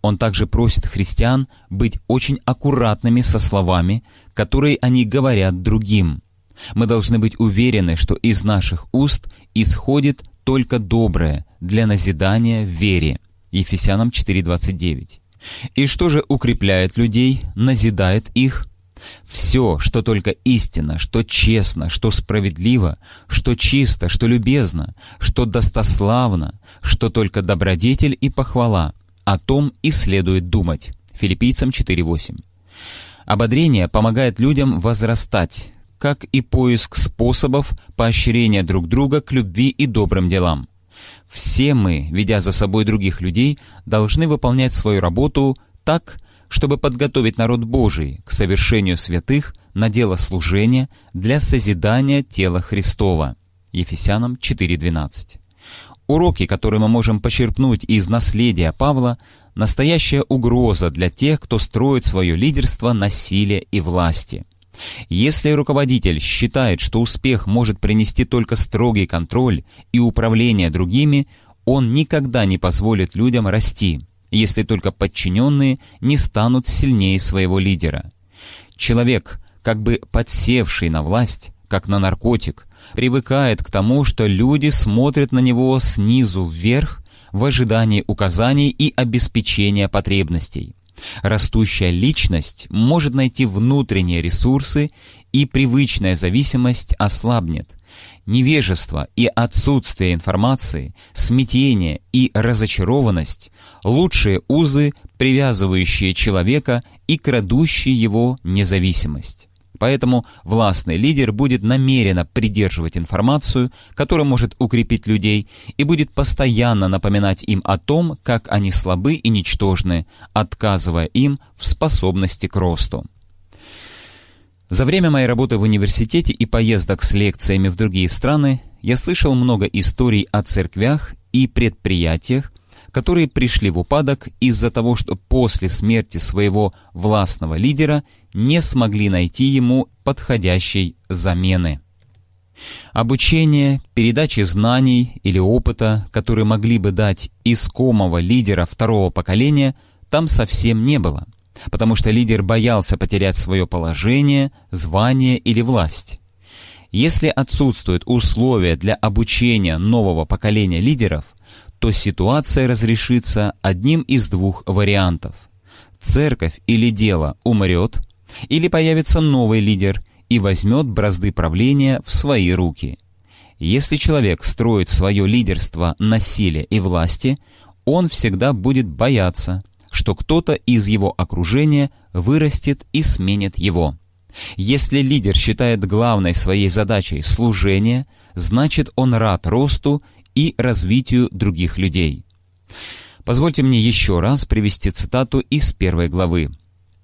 Speaker 1: Он также просит христиан быть очень аккуратными со словами, которые они говорят другим. Мы должны быть уверены, что из наших уст исходит только доброе для назидания в вере. Ефесянам 4.29. И что же укрепляет людей, назидает их? Все, что только истинно, что честно, что справедливо, что чисто, что любезно, что достославно, что только добродетель и похвала, о том и следует думать. Филиппийцам 4.8. Ободрение помогает людям возрастать, как и поиск способов поощрения друг друга к любви и добрым делам. Все мы, ведя за собой других людей, должны выполнять свою работу так, чтобы подготовить народ Божий к совершению святых на дело служения для созидания тела Христова. Ефесянам 4.12. Уроки, которые мы можем почерпнуть из наследия Павла, настоящая угроза для тех, кто строит свое лидерство на силе и власти. Если руководитель считает, что успех может принести только строгий контроль и управление другими, он никогда не позволит людям расти, если только подчиненные не станут сильнее своего лидера. Человек, как бы подсевший на власть, как на наркотик, привыкает к тому, что люди смотрят на него снизу вверх в ожидании указаний и обеспечения потребностей. Растущая личность может найти внутренние ресурсы, и привычная зависимость ослабнет. Невежество и отсутствие информации, смятение и разочарованность – лучшие узы, привязывающие человека и крадущие его независимость. Поэтому властный лидер будет намеренно придерживать информацию, которая может укрепить людей, и будет постоянно напоминать им о том, как они слабы и ничтожны, отказывая им в способности к росту. За время моей работы в университете и поездок с лекциями в другие страны я слышал много историй о церквях и предприятиях, которые пришли в упадок из-за того, что после смерти своего властного лидера не смогли найти ему подходящей замены. Обучение, передачи знаний или опыта, которые могли бы дать искомого лидера второго поколения, там совсем не было, потому что лидер боялся потерять свое положение, звание или власть. Если отсутствуют условия для обучения нового поколения лидеров, то ситуация разрешится одним из двух вариантов. Церковь или дело умрет, или появится новый лидер и возьмет бразды правления в свои руки. Если человек строит свое лидерство на силе и власти, он всегда будет бояться, что кто-то из его окружения вырастет и сменит его. Если лидер считает главной своей задачей служение, значит он рад росту и развитию других людей. Позвольте мне еще раз привести цитату из первой главы.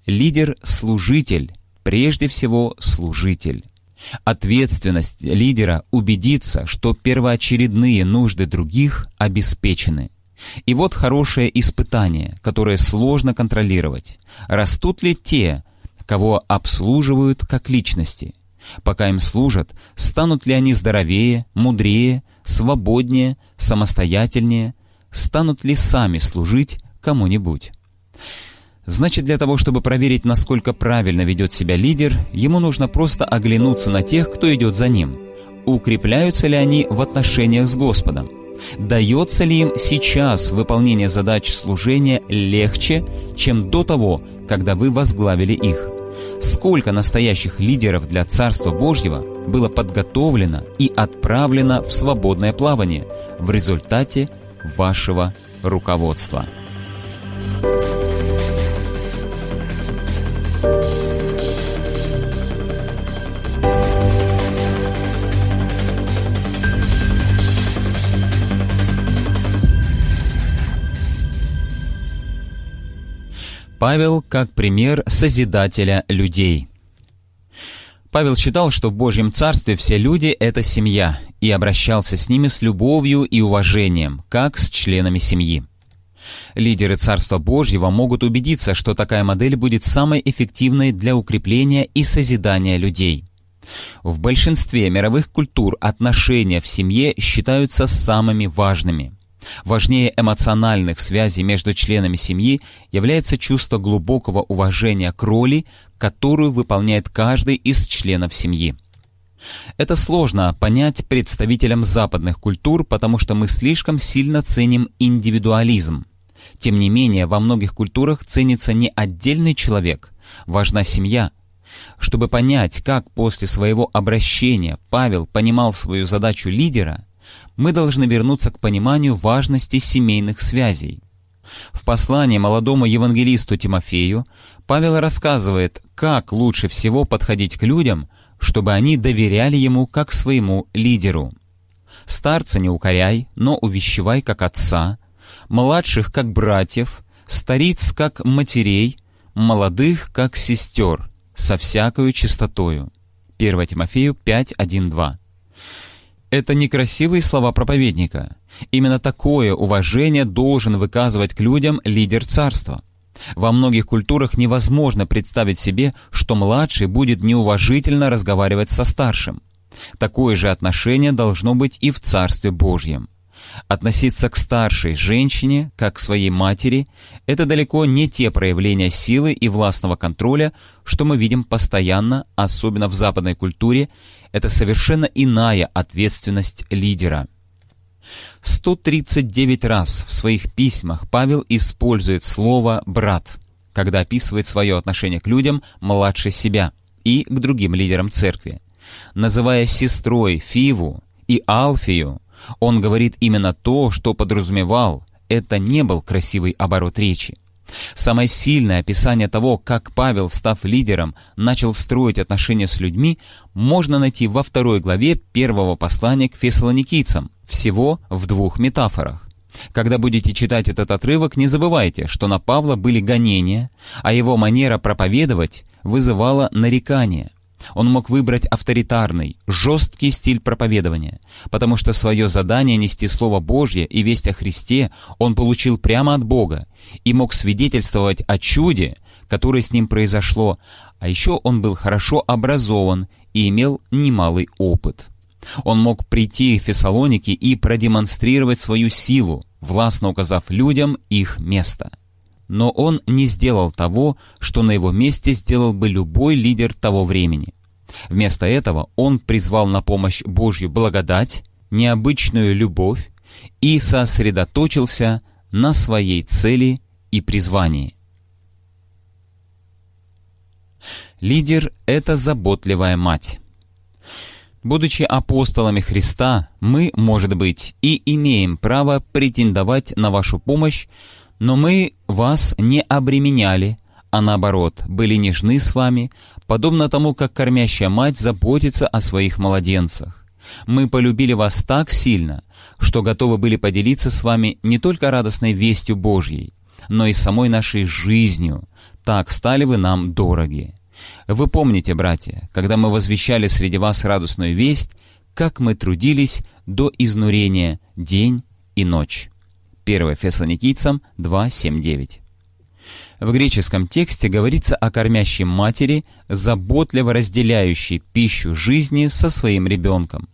Speaker 1: «Лидер-служитель, прежде всего служитель». Ответственность лидера убедиться, что первоочередные нужды других обеспечены. И вот хорошее испытание, которое сложно контролировать. Растут ли те, кого обслуживают как личности? Пока им служат, станут ли они здоровее, мудрее, свободнее, самостоятельнее, станут ли сами служить кому-нибудь. Значит, для того, чтобы проверить, насколько правильно ведет себя лидер, ему нужно просто оглянуться на тех, кто идет за ним. Укрепляются ли они в отношениях с Господом? Дается ли им сейчас выполнение задач служения легче, чем до того, когда вы возглавили их? сколько настоящих лидеров для Царства Божьего было подготовлено и отправлено в свободное плавание в результате вашего руководства. Павел как пример созидателя людей. Павел считал, что в Божьем Царстве все люди — это семья, и обращался с ними с любовью и уважением, как с членами семьи. Лидеры Царства Божьего могут убедиться, что такая модель будет самой эффективной для укрепления и созидания людей. В большинстве мировых культур отношения в семье считаются самыми важными. Важнее эмоциональных связей между членами семьи является чувство глубокого уважения к роли, которую выполняет каждый из членов семьи. Это сложно понять представителям западных культур, потому что мы слишком сильно ценим индивидуализм. Тем не менее, во многих культурах ценится не отдельный человек, важна семья. Чтобы понять, как после своего обращения Павел понимал свою задачу лидера, мы должны вернуться к пониманию важности семейных связей. В послании молодому евангелисту Тимофею Павел рассказывает, как лучше всего подходить к людям, чтобы они доверяли ему как своему лидеру. «Старца не укоряй, но увещевай как отца, младших как братьев, стариц как матерей, молодых как сестер, со всякою чистотою». 1 Тимофею 5, 1, 2. Это некрасивые слова проповедника. Именно такое уважение должен выказывать к людям лидер царства. Во многих культурах невозможно представить себе, что младший будет неуважительно разговаривать со старшим. Такое же отношение должно быть и в Царстве Божьем. Относиться к старшей женщине, как к своей матери, это далеко не те проявления силы и властного контроля, что мы видим постоянно, особенно в западной культуре, это совершенно иная ответственность лидера. 139 раз в своих письмах Павел использует слово «брат», когда описывает свое отношение к людям младше себя и к другим лидерам церкви. Называя сестрой Фиву и Алфию, он говорит именно то, что подразумевал, это не был красивый оборот речи. Самое сильное описание того, как Павел, став лидером, начал строить отношения с людьми, можно найти во второй главе первого послания к фессалоникийцам, всего в двух метафорах. Когда будете читать этот отрывок, не забывайте, что на Павла были гонения, а его манера проповедовать вызывала нарекания. Он мог выбрать авторитарный, жесткий стиль проповедования, потому что свое задание нести Слово Божье и весть о Христе он получил прямо от Бога и мог свидетельствовать о чуде, которое с ним произошло, а еще он был хорошо образован и имел немалый опыт. Он мог прийти в Фессалоники и продемонстрировать свою силу, властно указав людям их место. Но он не сделал того, что на его месте сделал бы любой лидер того времени. Вместо этого он призвал на помощь Божью благодать, необычную любовь и сосредоточился на своей цели и призвании. Лидер — это заботливая мать. Будучи апостолами Христа, мы, может быть, и имеем право претендовать на вашу помощь, но мы вас не обременяли, а наоборот, были нежны с вами, подобно тому, как кормящая мать заботится о своих младенцах. Мы полюбили вас так сильно, что готовы были поделиться с вами не только радостной вестью Божьей, но и самой нашей жизнью. Так стали вы нам дороги. Вы помните, братья, когда мы возвещали среди вас радостную весть, как мы трудились до изнурения день и ночь. 1 Фессалоникийцам 2, 7, 9. В греческом тексте говорится о кормящей матери, заботливо разделяющей пищу жизни со своим ребенком.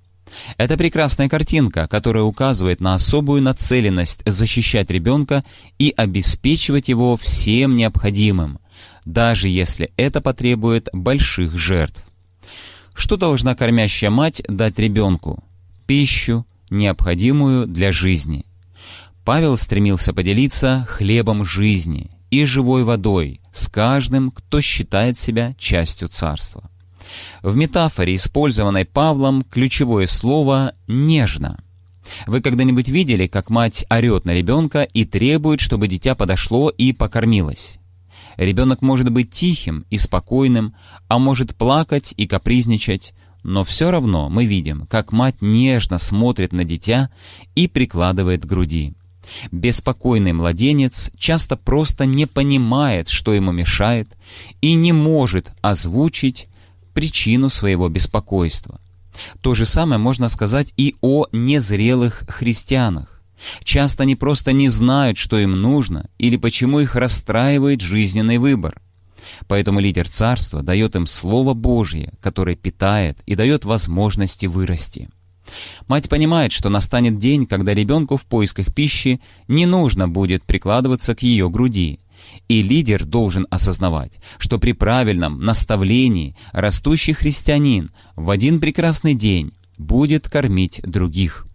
Speaker 1: Это прекрасная картинка, которая указывает на особую нацеленность защищать ребенка и обеспечивать его всем необходимым, даже если это потребует больших жертв. Что должна кормящая мать дать ребенку? Пищу, необходимую для жизни. Павел стремился поделиться хлебом жизни и живой водой с каждым, кто считает себя частью царства. В метафоре, использованной Павлом, ключевое слово «нежно». Вы когда-нибудь видели, как мать орет на ребенка и требует, чтобы дитя подошло и покормилось? Ребенок может быть тихим и спокойным, а может плакать и капризничать, но все равно мы видим, как мать нежно смотрит на дитя и прикладывает к груди. Беспокойный младенец часто просто не понимает, что ему мешает, и не может озвучить причину своего беспокойства. То же самое можно сказать и о незрелых христианах. Часто они просто не знают, что им нужно или почему их расстраивает жизненный выбор. Поэтому лидер царства дает им Слово Божье, которое питает и дает возможности вырасти. Мать понимает, что настанет день, когда ребенку в поисках пищи не нужно будет прикладываться к ее груди, и лидер должен осознавать, что при правильном наставлении растущий христианин в один прекрасный день будет кормить других.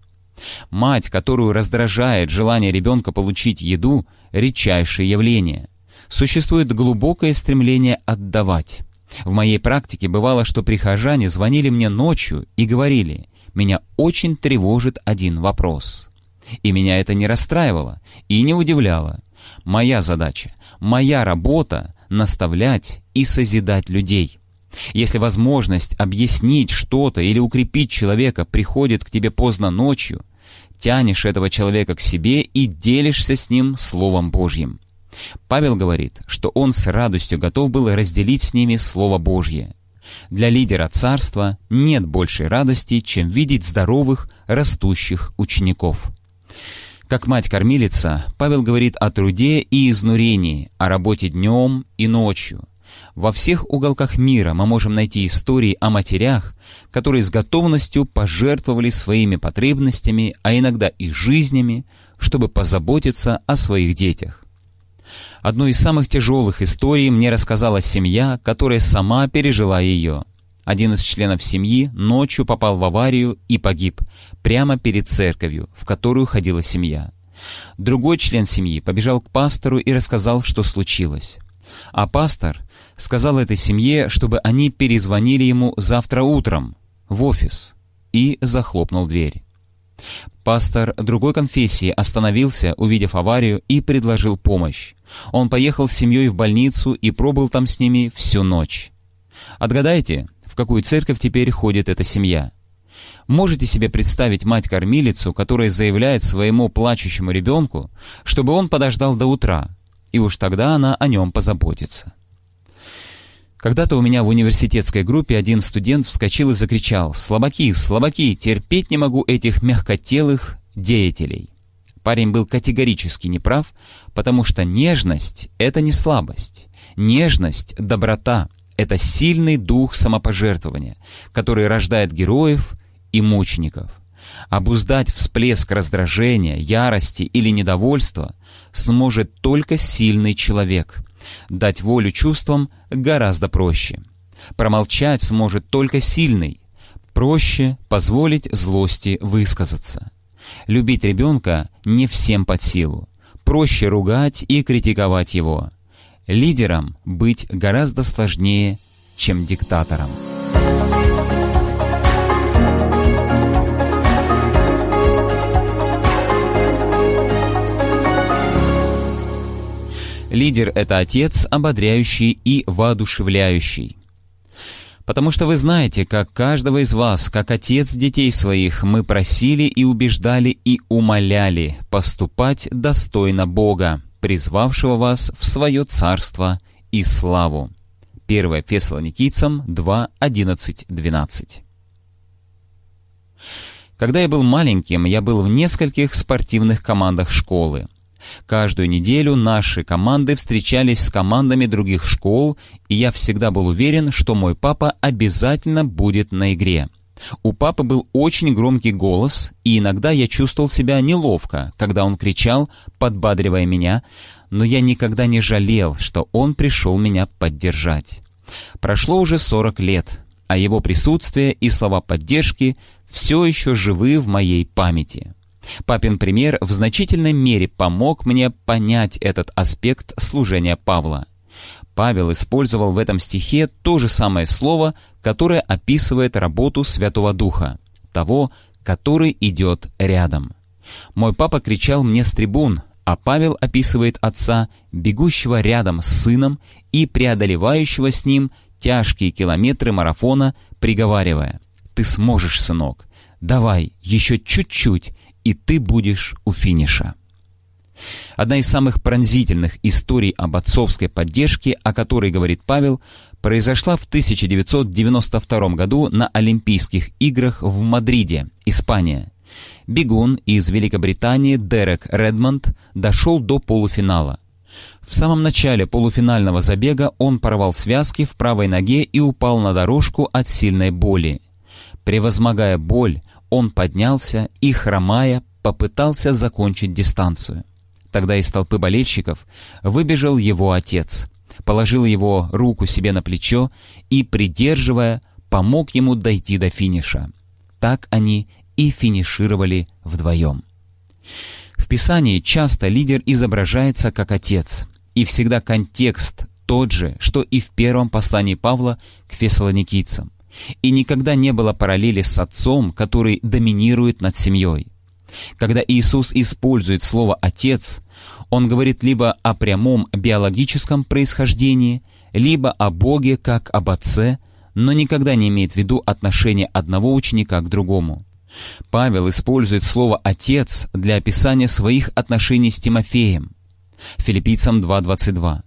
Speaker 1: Мать, которую раздражает желание ребенка получить еду, редчайшее явление. Существует глубокое стремление отдавать. В моей практике бывало, что прихожане звонили мне ночью и говорили, «Меня очень тревожит один вопрос». И меня это не расстраивало и не удивляло. Моя задача, моя работа — наставлять и созидать людей. Если возможность объяснить что-то или укрепить человека приходит к тебе поздно ночью, тянешь этого человека к себе и делишься с ним Словом Божьим. Павел говорит, что он с радостью готов был разделить с ними Слово Божье. Для лидера царства нет большей радости, чем видеть здоровых, растущих учеников. Как мать-кормилица, Павел говорит о труде и изнурении, о работе днем и ночью. Во всех уголках мира мы можем найти истории о матерях, которые с готовностью пожертвовали своими потребностями, а иногда и жизнями, чтобы позаботиться о своих детях. Одну из самых тяжелых историй мне рассказала семья, которая сама пережила ее. Один из членов семьи ночью попал в аварию и погиб прямо перед церковью, в которую ходила семья. Другой член семьи побежал к пастору и рассказал, что случилось. А пастор сказал этой семье, чтобы они перезвонили ему завтра утром в офис и захлопнул дверь. Пастор другой конфессии остановился, увидев аварию, и предложил помощь. Он поехал с семьей в больницу и пробыл там с ними всю ночь. Отгадайте, какую церковь теперь ходит эта семья. Можете себе представить мать-кормилицу, которая заявляет своему плачущему ребенку, чтобы он подождал до утра, и уж тогда она о нем позаботится. Когда-то у меня в университетской группе один студент вскочил и закричал «Слабаки, слабаки, терпеть не могу этих мягкотелых деятелей». Парень был категорически неправ, потому что нежность — это не слабость. Нежность — доброта, это сильный дух самопожертвования, который рождает героев и мучеников. Обуздать всплеск раздражения, ярости или недовольства сможет только сильный человек. Дать волю чувствам гораздо проще. Промолчать сможет только сильный. Проще позволить злости высказаться. Любить ребенка не всем под силу. Проще ругать и критиковать его. Лидером быть гораздо сложнее, чем диктатором. Лидер — это отец, ободряющий и воодушевляющий. Потому что вы знаете, как каждого из вас, как отец детей своих, мы просили и убеждали и умоляли поступать достойно Бога, призвавшего вас в свое царство и славу. 1 Фессалоникийцам 2, 11, 12. Когда я был маленьким, я был в нескольких спортивных командах школы. Каждую неделю наши команды встречались с командами других школ, и я всегда был уверен, что мой папа обязательно будет на игре. У папы был очень громкий голос, и иногда я чувствовал себя неловко, когда он кричал, подбадривая меня, но я никогда не жалел, что он пришел меня поддержать. Прошло уже 40 лет, а его присутствие и слова поддержки все еще живы в моей памяти. Папин пример в значительной мере помог мне понять этот аспект служения Павла. Павел использовал в этом стихе то же самое слово, которое описывает работу Святого Духа, того, который идет рядом. Мой папа кричал мне с трибун, а Павел описывает отца, бегущего рядом с сыном и преодолевающего с ним тяжкие километры марафона, приговаривая «Ты сможешь, сынок, давай еще чуть-чуть, и ты будешь у финиша». Одна из самых пронзительных историй об отцовской поддержке, о которой говорит Павел, произошла в 1992 году на Олимпийских играх в Мадриде, Испания. Бегун из Великобритании Дерек Редмонд дошел до полуфинала. В самом начале полуфинального забега он порвал связки в правой ноге и упал на дорожку от сильной боли. Превозмогая боль, он поднялся и, хромая, попытался закончить дистанцию. Тогда из толпы болельщиков выбежал его отец, положил его руку себе на плечо и, придерживая, помог ему дойти до финиша. Так они и финишировали вдвоем. В Писании часто лидер изображается как отец, и всегда контекст тот же, что и в первом послании Павла к фессалоникийцам. И никогда не было параллели с отцом, который доминирует над семьей. Когда Иисус использует слово «отец», он говорит либо о прямом биологическом происхождении, либо о Боге как об Отце, но никогда не имеет в виду отношение одного ученика к другому. Павел использует слово «отец» для описания своих отношений с Тимофеем. Филиппийцам 2.22.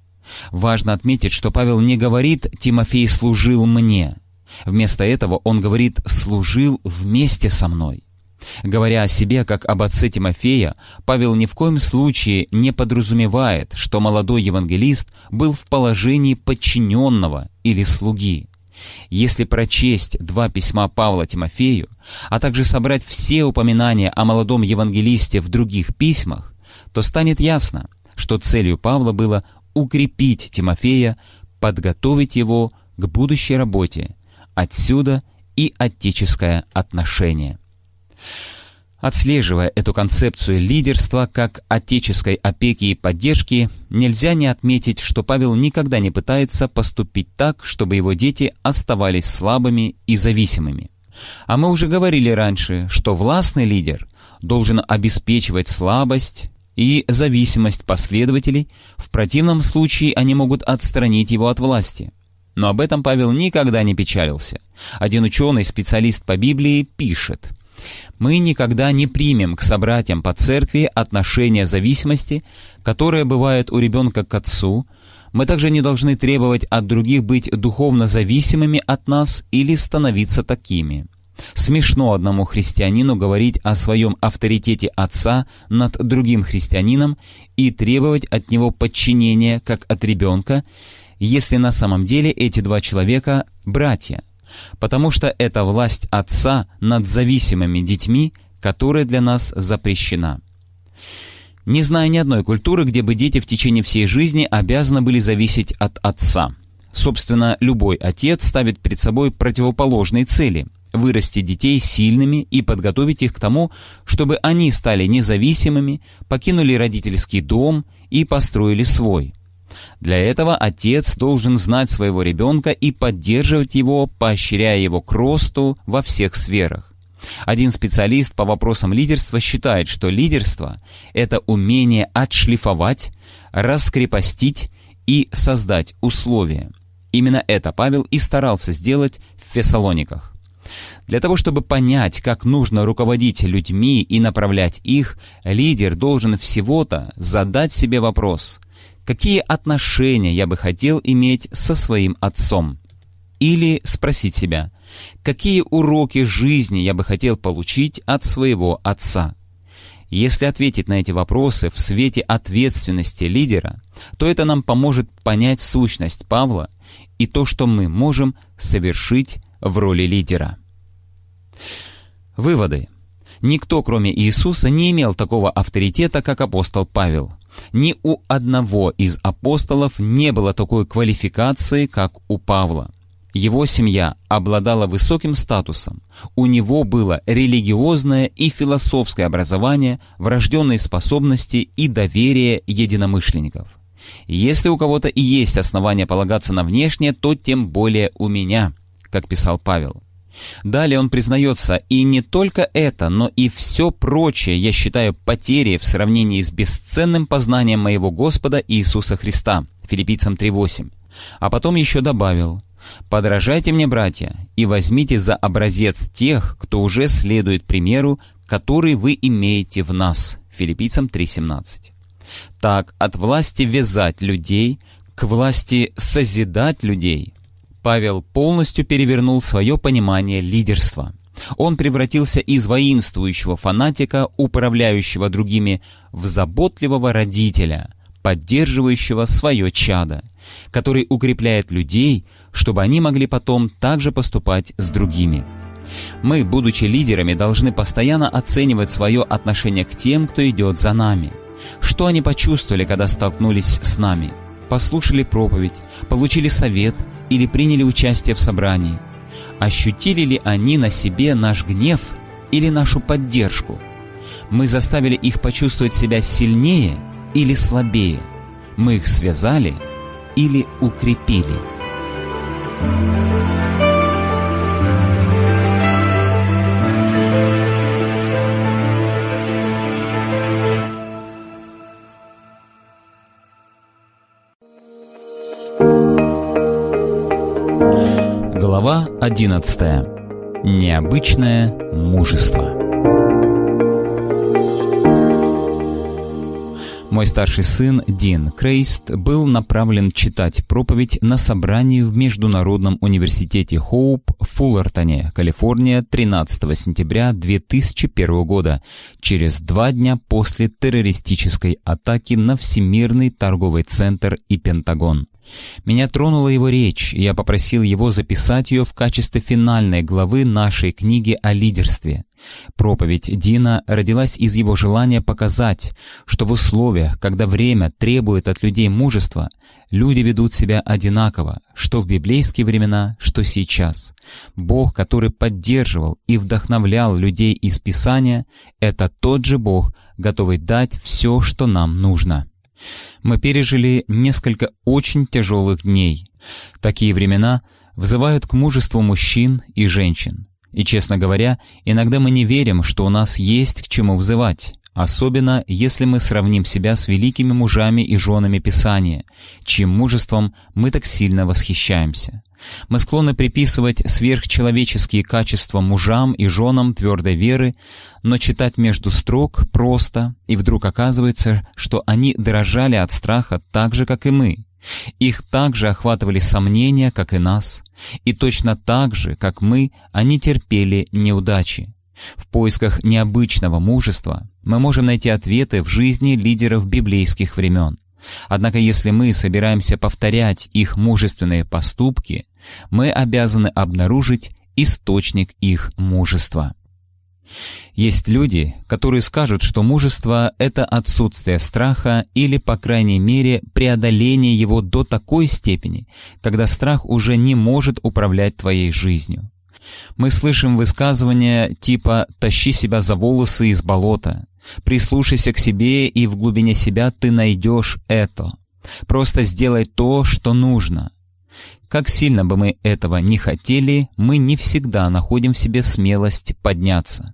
Speaker 1: Важно отметить, что Павел не говорит «Тимофей служил мне». Вместо этого он говорит «служил вместе со мной». Говоря о себе как об отце Тимофея, Павел ни в коем случае не подразумевает, что молодой евангелист был в положении подчиненного или слуги. Если прочесть два письма Павла Тимофею, а также собрать все упоминания о молодом евангелисте в других письмах, то станет ясно, что целью Павла было укрепить Тимофея, подготовить его к будущей работе, отсюда и отеческое отношение. Отслеживая эту концепцию лидерства как отеческой опеки и поддержки, нельзя не отметить, что Павел никогда не пытается поступить так, чтобы его дети оставались слабыми и зависимыми. А мы уже говорили раньше, что властный лидер должен обеспечивать слабость и зависимость последователей, в противном случае они могут отстранить его от власти. Но об этом Павел никогда не печалился. Один ученый, специалист по Библии, пишет – мы никогда не примем к собратьям по церкви отношения зависимости, которые бывают у ребенка к отцу. Мы также не должны требовать от других быть духовно зависимыми от нас или становиться такими. Смешно одному христианину говорить о своем авторитете отца над другим христианином и требовать от него подчинения, как от ребенка, если на самом деле эти два человека – братья – потому что это власть Отца над зависимыми детьми, которая для нас запрещена. Не знаю ни одной культуры, где бы дети в течение всей жизни обязаны были зависеть от отца. Собственно, любой отец ставит перед собой противоположные цели – вырасти детей сильными и подготовить их к тому, чтобы они стали независимыми, покинули родительский дом и построили свой – для этого отец должен знать своего ребенка и поддерживать его, поощряя его к росту во всех сферах. Один специалист по вопросам лидерства считает, что лидерство – это умение отшлифовать, раскрепостить и создать условия. Именно это Павел и старался сделать в Фессалониках. Для того, чтобы понять, как нужно руководить людьми и направлять их, лидер должен всего-то задать себе вопрос – какие отношения я бы хотел иметь со своим отцом. Или спросить себя, какие уроки жизни я бы хотел получить от своего отца. Если ответить на эти вопросы в свете ответственности лидера, то это нам поможет понять сущность Павла и то, что мы можем совершить в роли лидера. Выводы. Никто, кроме Иисуса, не имел такого авторитета, как апостол Павел. Ни у одного из апостолов не было такой квалификации, как у Павла. Его семья обладала высоким статусом, у него было религиозное и философское образование, врожденные способности и доверие единомышленников. Если у кого-то и есть основания полагаться на внешнее, то тем более у меня, как писал Павел. Далее он признается, и не только это, но и все прочее я считаю потерей в сравнении с бесценным познанием моего Господа Иисуса Христа. Филиппийцам 3.8. А потом еще добавил, «Подражайте мне, братья, и возьмите за образец тех, кто уже следует примеру, который вы имеете в нас». Филиппийцам 3.17. Так, от власти вязать людей к власти созидать людей Павел полностью перевернул свое понимание лидерства. Он превратился из воинствующего фанатика, управляющего другими, в заботливого родителя, поддерживающего свое чадо, который укрепляет людей, чтобы они могли потом также поступать с другими. Мы, будучи лидерами, должны постоянно оценивать свое отношение к тем, кто идет за нами. Что они почувствовали, когда столкнулись с нами? Послушали проповедь, получили совет или приняли участие в собрании? Ощутили ли они на себе наш гнев или нашу поддержку? Мы заставили их почувствовать себя сильнее или слабее? Мы их связали или укрепили? Глава 11. Необычное мужество. Мой старший сын Дин Крейст был направлен читать проповедь на собрании в Международном университете Хоуп в Фуллертоне, Калифорния, 13 сентября 2001 года, через два дня после террористической атаки на Всемирный торговый центр и Пентагон. Меня тронула его речь, и я попросил его записать ее в качестве финальной главы нашей книги о лидерстве. Проповедь Дина родилась из его желания показать, что в условиях, когда время требует от людей мужества, люди ведут себя одинаково, что в библейские времена, что сейчас. Бог, который поддерживал и вдохновлял людей из Писания, это тот же Бог, готовый дать все, что нам нужно. Мы пережили несколько очень тяжелых дней. Такие времена взывают к мужеству мужчин и женщин. И, честно говоря, иногда мы не верим, что у нас есть к чему взывать. Особенно, если мы сравним себя с великими мужами и женами Писания, чьим мужеством мы так сильно восхищаемся. Мы склонны приписывать сверхчеловеческие качества мужам и женам твердой веры, но читать между строк просто, и вдруг оказывается, что они дрожали от страха так же, как и мы. Их также охватывали сомнения, как и нас, и точно так же, как мы, они терпели неудачи. В поисках необычного мужества мы можем найти ответы в жизни лидеров библейских времен. Однако если мы собираемся повторять их мужественные поступки, мы обязаны обнаружить источник их мужества. Есть люди, которые скажут, что мужество — это отсутствие страха или, по крайней мере, преодоление его до такой степени, когда страх уже не может управлять твоей жизнью. Мы слышим высказывания типа «тащи себя за волосы из болота», «прислушайся к себе, и в глубине себя ты найдешь это», «просто сделай то, что нужно». Как сильно бы мы этого не хотели, мы не всегда находим в себе смелость подняться.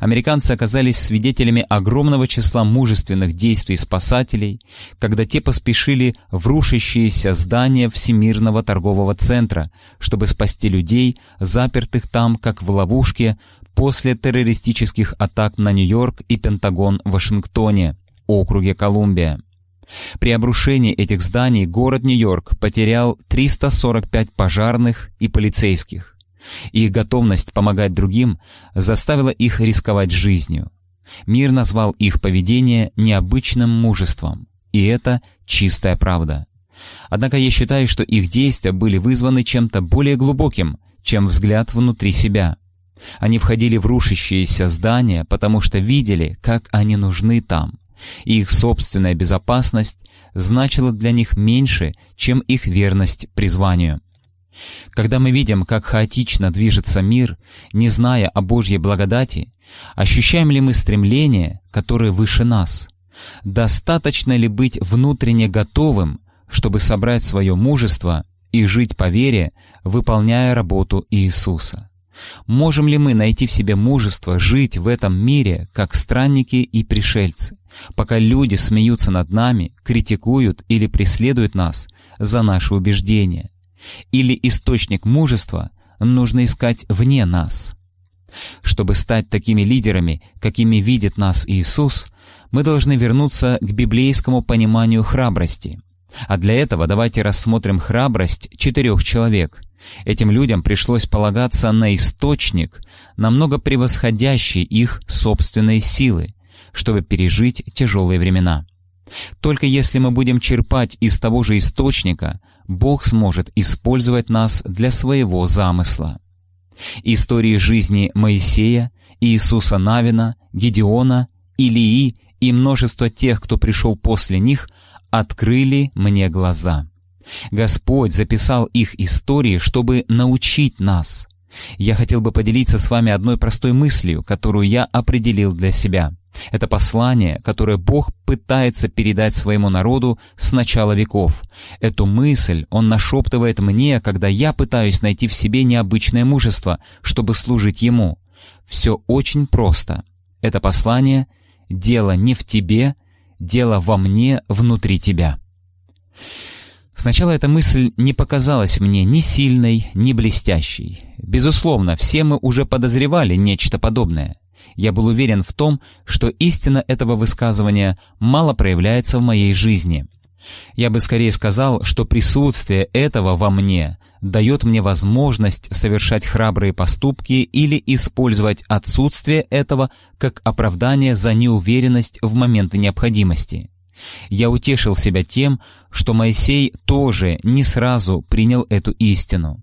Speaker 1: Американцы оказались свидетелями огромного числа мужественных действий спасателей, когда те поспешили в рушащиеся здания Всемирного торгового центра, чтобы спасти людей, запертых там, как в ловушке, после террористических атак на Нью-Йорк и Пентагон в Вашингтоне, округе Колумбия. При обрушении этих зданий город Нью-Йорк потерял 345 пожарных и полицейских. Их готовность помогать другим заставила их рисковать жизнью. Мир назвал их поведение необычным мужеством, и это чистая правда. Однако я считаю, что их действия были вызваны чем-то более глубоким, чем взгляд внутри себя. Они входили в рушащиеся здания, потому что видели, как они нужны там, и их собственная безопасность значила для них меньше, чем их верность призванию. Когда мы видим, как хаотично движется мир, не зная о Божьей благодати, ощущаем ли мы стремление, которое выше нас? Достаточно ли быть внутренне готовым, чтобы собрать свое мужество и жить по вере, выполняя работу Иисуса? Можем ли мы найти в себе мужество жить в этом мире, как странники и пришельцы, пока люди смеются над нами, критикуют или преследуют нас за наши убеждения? Или источник мужества нужно искать вне нас? Чтобы стать такими лидерами, какими видит нас Иисус, мы должны вернуться к библейскому пониманию храбрости. А для этого давайте рассмотрим храбрость четырех человек. Этим людям пришлось полагаться на источник, намного превосходящий их собственные силы, чтобы пережить тяжелые времена. Только если мы будем черпать из того же источника, Бог сможет использовать нас для своего замысла. Истории жизни Моисея, Иисуса Навина, Гедеона, Илии и множество тех, кто пришел после них, открыли мне глаза. Господь записал их истории, чтобы научить нас. Я хотел бы поделиться с вами одной простой мыслью, которую я определил для себя. Это послание, которое Бог пытается передать своему народу с начала веков. Эту мысль Он нашептывает мне, когда я пытаюсь найти в себе необычное мужество, чтобы служить Ему. Все очень просто. Это послание «Дело не в тебе, дело во мне внутри тебя». Сначала эта мысль не показалась мне ни сильной, ни блестящей. Безусловно, все мы уже подозревали нечто подобное. Я был уверен в том, что истина этого высказывания мало проявляется в моей жизни. Я бы скорее сказал, что присутствие этого во мне дает мне возможность совершать храбрые поступки или использовать отсутствие этого как оправдание за неуверенность в моменты необходимости. Я утешил себя тем, что Моисей тоже не сразу принял эту истину.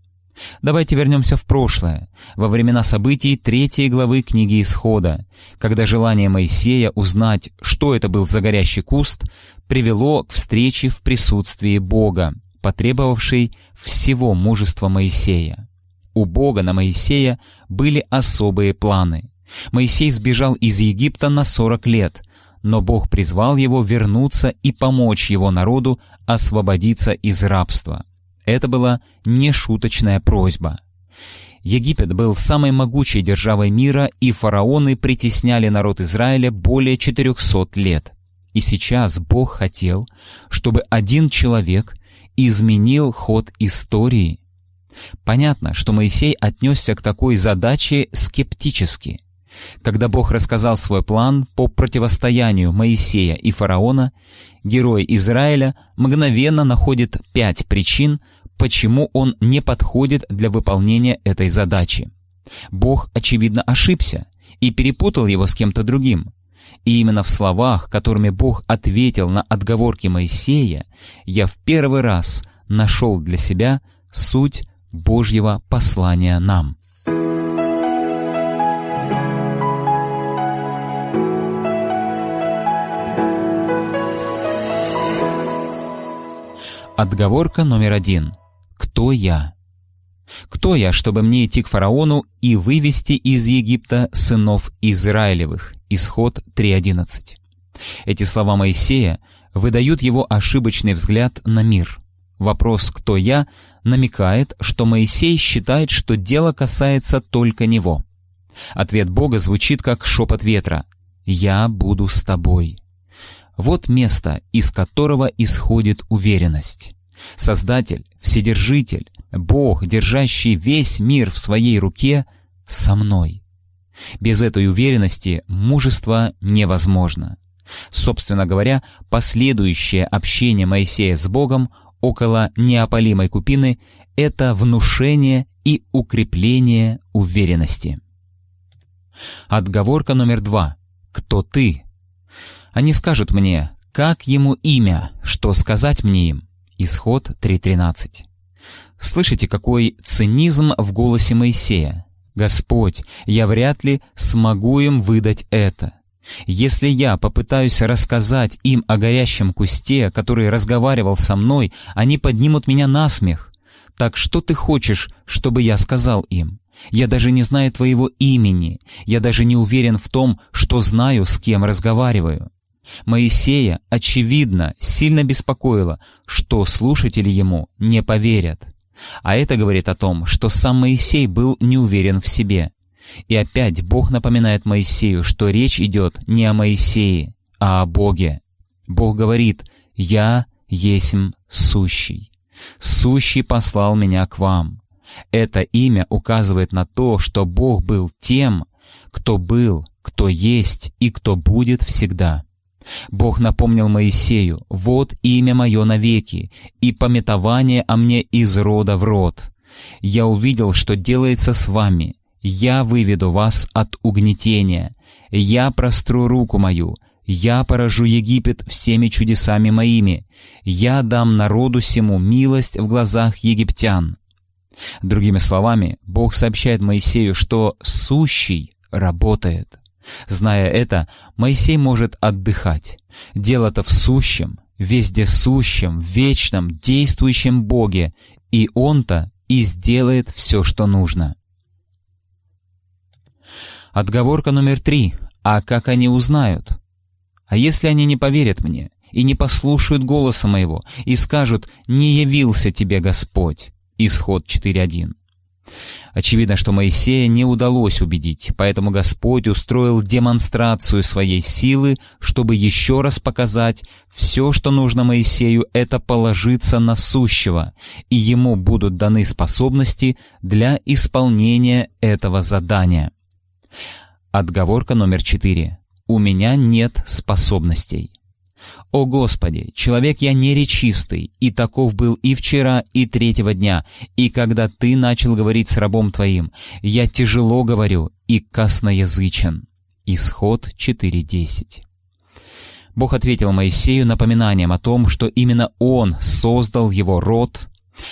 Speaker 1: Давайте вернемся в прошлое, во времена событий третьей главы книги Исхода, когда желание Моисея узнать, что это был за горящий куст, привело к встрече в присутствии Бога, потребовавшей всего мужества Моисея. У Бога на Моисея были особые планы. Моисей сбежал из Египта на сорок лет, но Бог призвал его вернуться и помочь его народу освободиться из рабства. Это была нешуточная просьба. Египет был самой могучей державой мира, и фараоны притесняли народ Израиля более 400 лет. И сейчас Бог хотел, чтобы один человек изменил ход истории. Понятно, что Моисей отнесся к такой задаче скептически – когда Бог рассказал свой план по противостоянию Моисея и фараона, герой Израиля мгновенно находит пять причин, почему он не подходит для выполнения этой задачи. Бог, очевидно, ошибся и перепутал его с кем-то другим. И именно в словах, которыми Бог ответил на отговорки Моисея, я в первый раз нашел для себя суть Божьего послания нам. Отговорка номер один. Кто я? Кто я, чтобы мне идти к фараону и вывести из Египта сынов Израилевых? Исход 3.11. Эти слова Моисея выдают его ошибочный взгляд на мир. Вопрос «кто я?» намекает, что Моисей считает, что дело касается только него. Ответ Бога звучит как шепот ветра «Я буду с тобой». Вот место, из которого исходит уверенность. Создатель, Вседержитель, Бог, держащий весь мир в своей руке, со мной. Без этой уверенности мужество невозможно. Собственно говоря, последующее общение Моисея с Богом около неопалимой купины — это внушение и укрепление уверенности. Отговорка номер два. Кто ты? Они скажут мне, как ему имя, что сказать мне им. Исход 3.13. Слышите, какой цинизм в голосе Моисея? «Господь, я вряд ли смогу им выдать это. Если я попытаюсь рассказать им о горящем кусте, который разговаривал со мной, они поднимут меня на смех. Так что ты хочешь, чтобы я сказал им? Я даже не знаю твоего имени, я даже не уверен в том, что знаю, с кем разговариваю. Моисея, очевидно, сильно беспокоило, что слушатели ему не поверят. А это говорит о том, что сам Моисей был не уверен в себе. И опять Бог напоминает Моисею, что речь идет не о Моисее, а о Боге. Бог говорит «Я есмь сущий». «Сущий послал меня к вам». Это имя указывает на то, что Бог был тем, кто был, кто есть и кто будет всегда. Бог напомнил Моисею, «Вот имя мое навеки, и пометование о мне из рода в род. Я увидел, что делается с вами. Я выведу вас от угнетения. Я простру руку мою. Я поражу Египет всеми чудесами моими. Я дам народу сему милость в глазах египтян». Другими словами, Бог сообщает Моисею, что «сущий» работает. Зная это, Моисей может отдыхать. Дело-то в сущем, везде сущем, вечном, действующем Боге, и Он-то и сделает все, что нужно. Отговорка номер три. А как они узнают? А если они не поверят мне и не послушают голоса моего и скажут «Не явился тебе Господь»? Исход 4.1. Очевидно, что Моисея не удалось убедить, поэтому Господь устроил демонстрацию своей силы, чтобы еще раз показать, все, что нужно Моисею, это положиться на сущего, и ему будут даны способности для исполнения этого задания. Отговорка номер четыре. У меня нет способностей. «О Господи, человек я неречистый, и таков был и вчера, и третьего дня, и когда Ты начал говорить с рабом Твоим, я тяжело говорю и косноязычен». Исход 4.10 Бог ответил Моисею напоминанием о том, что именно Он создал его род,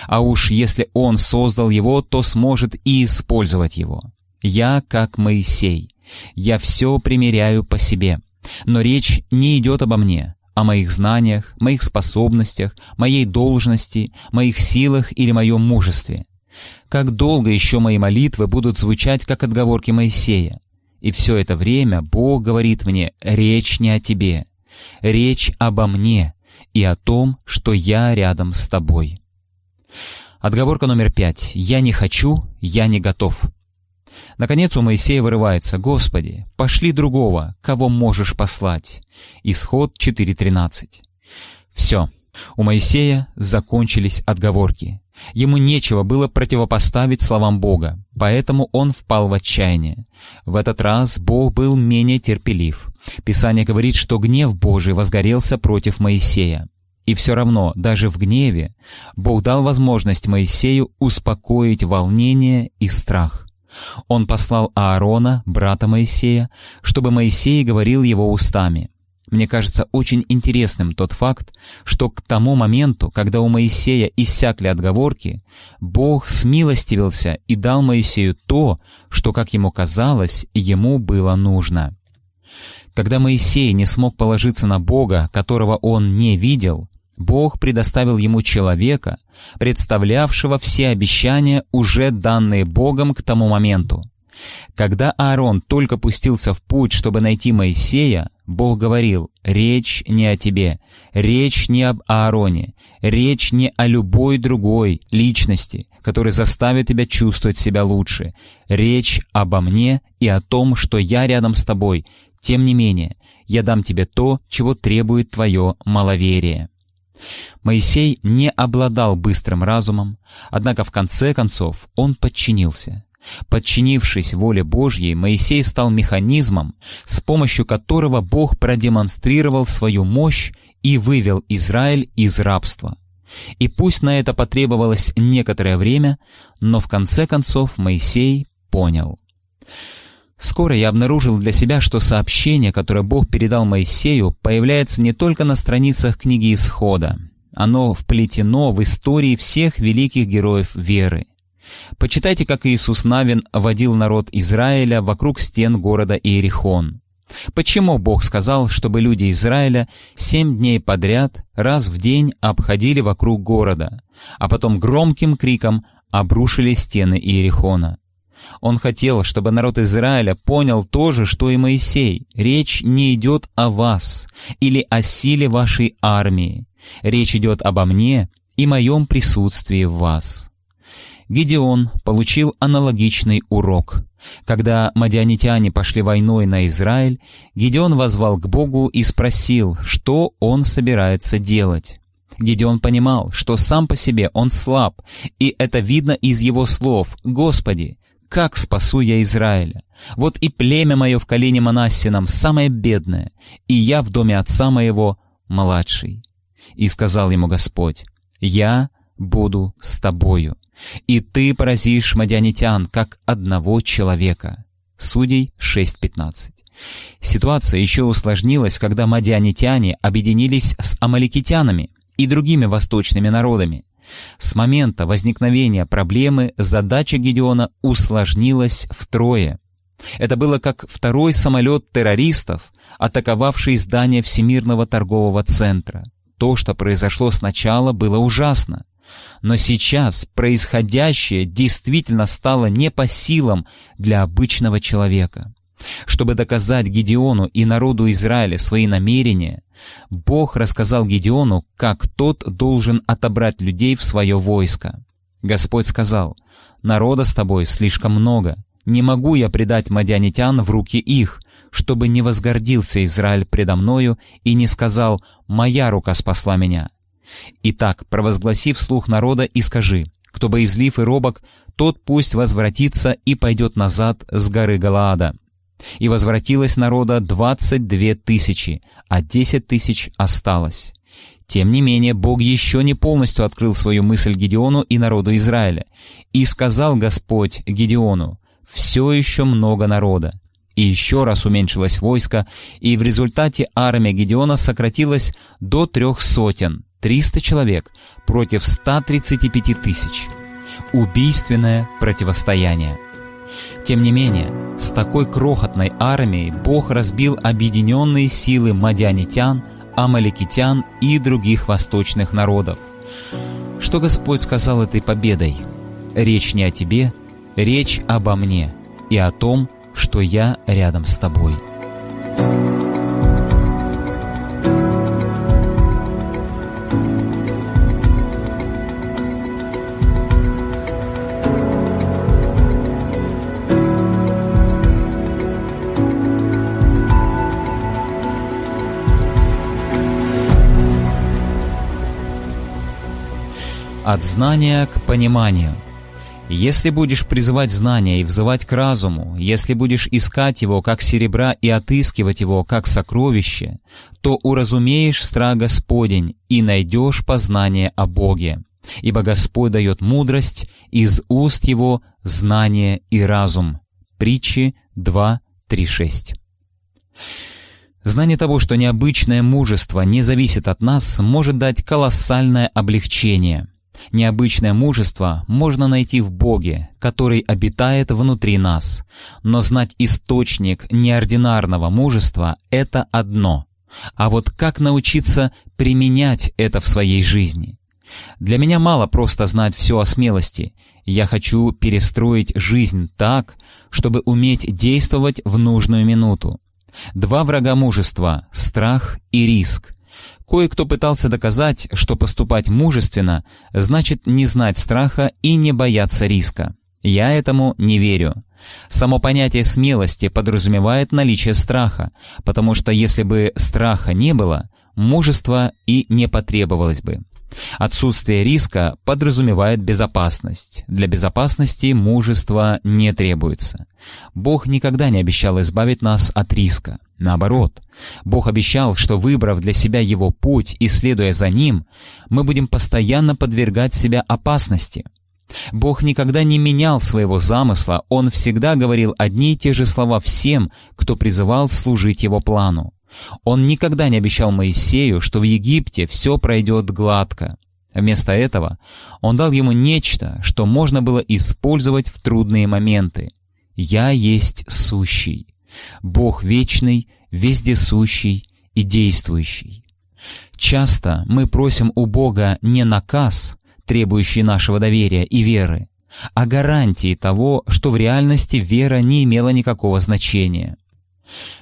Speaker 1: а уж если Он создал его, то сможет и использовать его. «Я как Моисей, я все примеряю по себе». Но речь не идет обо мне, о моих знаниях, моих способностях, моей должности, моих силах или моем мужестве. Как долго еще мои молитвы будут звучать, как отговорки Моисея? И все это время Бог говорит мне, речь не о тебе, речь обо мне и о том, что я рядом с тобой. Отговорка номер пять. Я не хочу, я не готов. Наконец у Моисея вырывается «Господи, пошли другого, кого можешь послать». Исход 4.13. Все. У Моисея закончились отговорки. Ему нечего было противопоставить словам Бога, поэтому он впал в отчаяние. В этот раз Бог был менее терпелив. Писание говорит, что гнев Божий возгорелся против Моисея. И все равно, даже в гневе, Бог дал возможность Моисею успокоить волнение и страх. Он послал Аарона, брата Моисея, чтобы Моисей говорил его устами. Мне кажется очень интересным тот факт, что к тому моменту, когда у Моисея иссякли отговорки, Бог смилостивился и дал Моисею то, что, как ему казалось, ему было нужно. Когда Моисей не смог положиться на Бога, которого он не видел, Бог предоставил ему человека, представлявшего все обещания, уже данные Богом к тому моменту. Когда Аарон только пустился в путь, чтобы найти Моисея, Бог говорил, «Речь не о тебе, речь не об Аароне, речь не о любой другой личности, которая заставит тебя чувствовать себя лучше. Речь обо мне и о том, что я рядом с тобой. Тем не менее, я дам тебе то, чего требует твое маловерие». Моисей не обладал быстрым разумом, однако в конце концов он подчинился. Подчинившись воле Божьей, Моисей стал механизмом, с помощью которого Бог продемонстрировал свою мощь и вывел Израиль из рабства. И пусть на это потребовалось некоторое время, но в конце концов Моисей понял. Скоро я обнаружил для себя, что сообщение, которое Бог передал Моисею, появляется не только на страницах книги Исхода. Оно вплетено в истории всех великих героев веры. Почитайте, как Иисус Навин водил народ Израиля вокруг стен города Иерихон. Почему Бог сказал, чтобы люди Израиля семь дней подряд, раз в день обходили вокруг города, а потом громким криком обрушили стены Иерихона? Он хотел, чтобы народ Израиля понял то же, что и Моисей. Речь не идет о вас или о силе вашей армии. Речь идет обо мне и моем присутствии в вас. Гедеон получил аналогичный урок. Когда мадианитяне пошли войной на Израиль, Гедеон возвал к Богу и спросил, что он собирается делать. Гедеон понимал, что сам по себе он слаб, и это видно из его слов «Господи, как спасу я Израиля? Вот и племя мое в колене Манассином самое бедное, и я в доме отца моего младший». И сказал ему Господь, «Я буду с тобою, и ты поразишь мадианитян, как одного человека». Судей 6.15. Ситуация еще усложнилась, когда мадианитяне объединились с амаликитянами и другими восточными народами. С момента возникновения проблемы задача Гедеона усложнилась втрое. Это было как второй самолет террористов, атаковавший здание Всемирного торгового центра. То, что произошло сначала, было ужасно. Но сейчас происходящее действительно стало не по силам для обычного человека. Чтобы доказать Гедеону и народу Израиля свои намерения, Бог рассказал Гедеону, как тот должен отобрать людей в свое войско. Господь сказал, «Народа с тобой слишком много, не могу я предать мадианитян в руки их, чтобы не возгордился Израиль предо мною и не сказал, «Моя рука спасла меня». Итак, провозгласив слух народа и скажи, кто боязлив и робок, тот пусть возвратится и пойдет назад с горы Галаада. И возвратилось народа двадцать две тысячи, а десять тысяч осталось. Тем не менее, Бог еще не полностью открыл свою мысль Гедеону и народу Израиля. И сказал Господь Гедеону, «Все еще много народа». И еще раз уменьшилось войско, и в результате армия Гедеона сократилась до трех сотен, триста человек, против ста тридцати пяти тысяч. Убийственное противостояние. Тем не менее, с такой крохотной армией Бог разбил объединенные силы мадианитян, амаликитян и других восточных народов. Что Господь сказал этой победой? Речь не о тебе, речь обо мне и о том, что я рядом с тобой. От знания к пониманию. Если будешь призывать знания и взывать к разуму, если будешь искать его как серебра и отыскивать его как сокровище, то уразумеешь страх Господень и найдешь познание о Боге. Ибо Господь дает мудрость, из уст Его знание и разум. Притчи 2.3.6 Знание того, что необычное мужество не зависит от нас, может дать колоссальное облегчение – Необычное мужество можно найти в Боге, который обитает внутри нас. Но знать источник неординарного мужества — это одно. А вот как научиться применять это в своей жизни? Для меня мало просто знать все о смелости. Я хочу перестроить жизнь так, чтобы уметь действовать в нужную минуту. Два врага мужества — страх и риск. Кое-кто пытался доказать, что поступать мужественно значит не знать страха и не бояться риска. Я этому не верю. Само понятие смелости подразумевает наличие страха, потому что если бы страха не было, мужества и не потребовалось бы. Отсутствие риска подразумевает безопасность. Для безопасности мужество не требуется. Бог никогда не обещал избавить нас от риска. Наоборот, Бог обещал, что выбрав для себя Его путь и следуя за Ним, мы будем постоянно подвергать себя опасности. Бог никогда не менял своего замысла, Он всегда говорил одни и те же слова всем, кто призывал служить Его плану. Он никогда не обещал Моисею, что в Египте все пройдет гладко. Вместо этого он дал ему нечто, что можно было использовать в трудные моменты. «Я есть сущий, Бог вечный, вездесущий и действующий». Часто мы просим у Бога не наказ, требующий нашего доверия и веры, а гарантии того, что в реальности вера не имела никакого значения.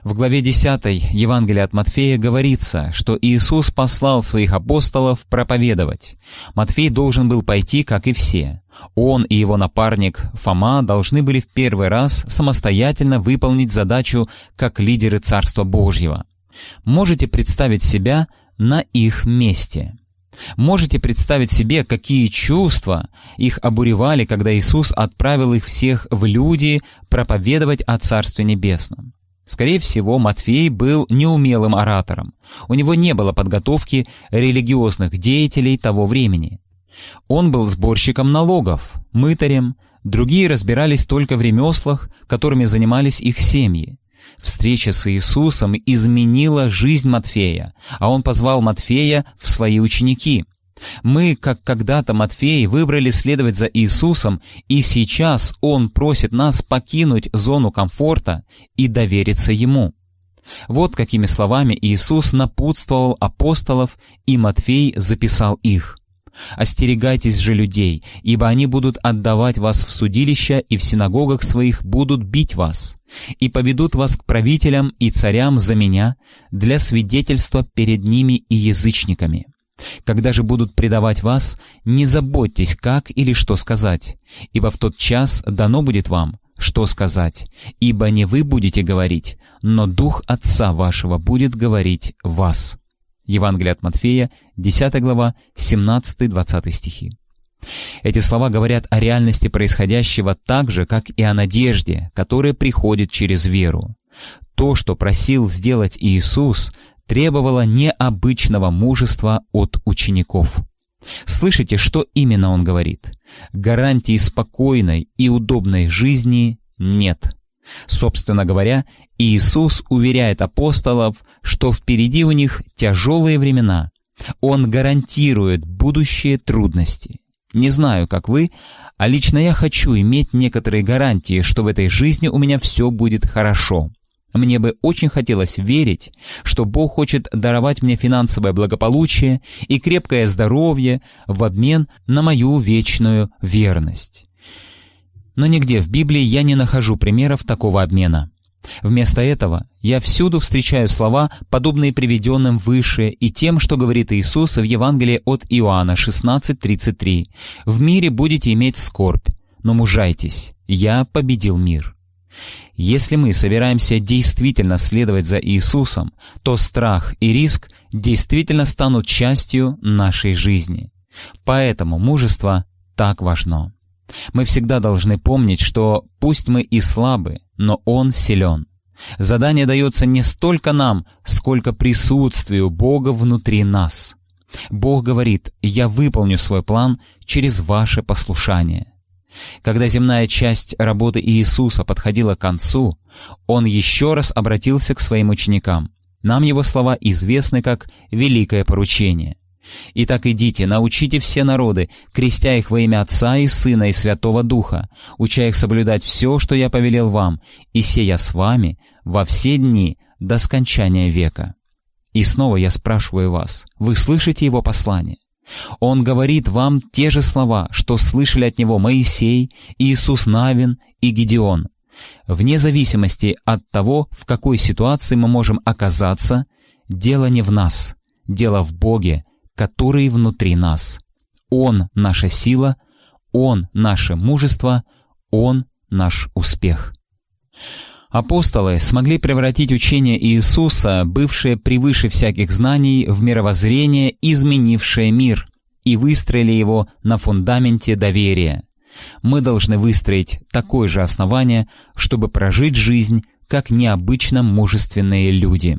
Speaker 1: В главе 10 Евангелия от Матфея говорится, что Иисус послал своих апостолов проповедовать. Матфей должен был пойти, как и все. Он и его напарник Фома должны были в первый раз самостоятельно выполнить задачу как лидеры Царства Божьего. Можете представить себя на их месте. Можете представить себе, какие чувства их обуревали, когда Иисус отправил их всех в люди проповедовать о Царстве Небесном. Скорее всего, Матфей был неумелым оратором. У него не было подготовки религиозных деятелей того времени. Он был сборщиком налогов, мытарем, другие разбирались только в ремеслах, которыми занимались их семьи. Встреча с Иисусом изменила жизнь Матфея, а он позвал Матфея в свои ученики. Мы, как когда-то Матфей, выбрали следовать за Иисусом, и сейчас Он просит нас покинуть зону комфорта и довериться Ему. Вот какими словами Иисус напутствовал апостолов, и Матфей записал их. «Остерегайтесь же людей, ибо они будут отдавать вас в судилища, и в синагогах своих будут бить вас, и поведут вас к правителям и царям за меня для свидетельства перед ними и язычниками». Когда же будут предавать вас, не заботьтесь, как или что сказать, ибо в тот час дано будет вам, что сказать, ибо не вы будете говорить, но Дух Отца вашего будет говорить вас». Евангелие от Матфея, 10 глава, 17-20 стихи. Эти слова говорят о реальности происходящего так же, как и о надежде, которая приходит через веру. То, что просил сделать Иисус, требовало необычного мужества от учеников. Слышите, что именно он говорит? Гарантии спокойной и удобной жизни нет. Собственно говоря, Иисус уверяет апостолов, что впереди у них тяжелые времена. Он гарантирует будущие трудности. Не знаю, как вы, а лично я хочу иметь некоторые гарантии, что в этой жизни у меня все будет хорошо. Мне бы очень хотелось верить, что Бог хочет даровать мне финансовое благополучие и крепкое здоровье в обмен на мою вечную верность. Но нигде в Библии я не нахожу примеров такого обмена. Вместо этого я всюду встречаю слова, подобные приведенным выше, и тем, что говорит Иисус в Евангелии от Иоанна 16.33. «В мире будете иметь скорбь, но мужайтесь, я победил мир». Если мы собираемся действительно следовать за Иисусом, то страх и риск действительно станут частью нашей жизни. Поэтому мужество так важно. Мы всегда должны помнить, что пусть мы и слабы, но Он силен. Задание дается не столько нам, сколько присутствию Бога внутри нас. Бог говорит, «Я выполню свой план через ваше послушание». Когда земная часть работы Иисуса подходила к концу, Он еще раз обратился к своим ученикам. Нам его слова известны как «великое поручение». «Итак идите, научите все народы, крестя их во имя Отца и Сына и Святого Духа, уча их соблюдать все, что я повелел вам, и сея с вами во все дни до скончания века». И снова я спрашиваю вас, вы слышите его послание? Он говорит вам те же слова, что слышали от него Моисей, Иисус Навин и Гедеон. Вне зависимости от того, в какой ситуации мы можем оказаться, дело не в нас, дело в Боге, который внутри нас. Он — наша сила, Он — наше мужество, Он — наш успех. Апостолы смогли превратить учение Иисуса, бывшее превыше всяких знаний, в мировоззрение, изменившее мир, и выстроили его на фундаменте доверия. Мы должны выстроить такое же основание, чтобы прожить жизнь, как необычно мужественные люди.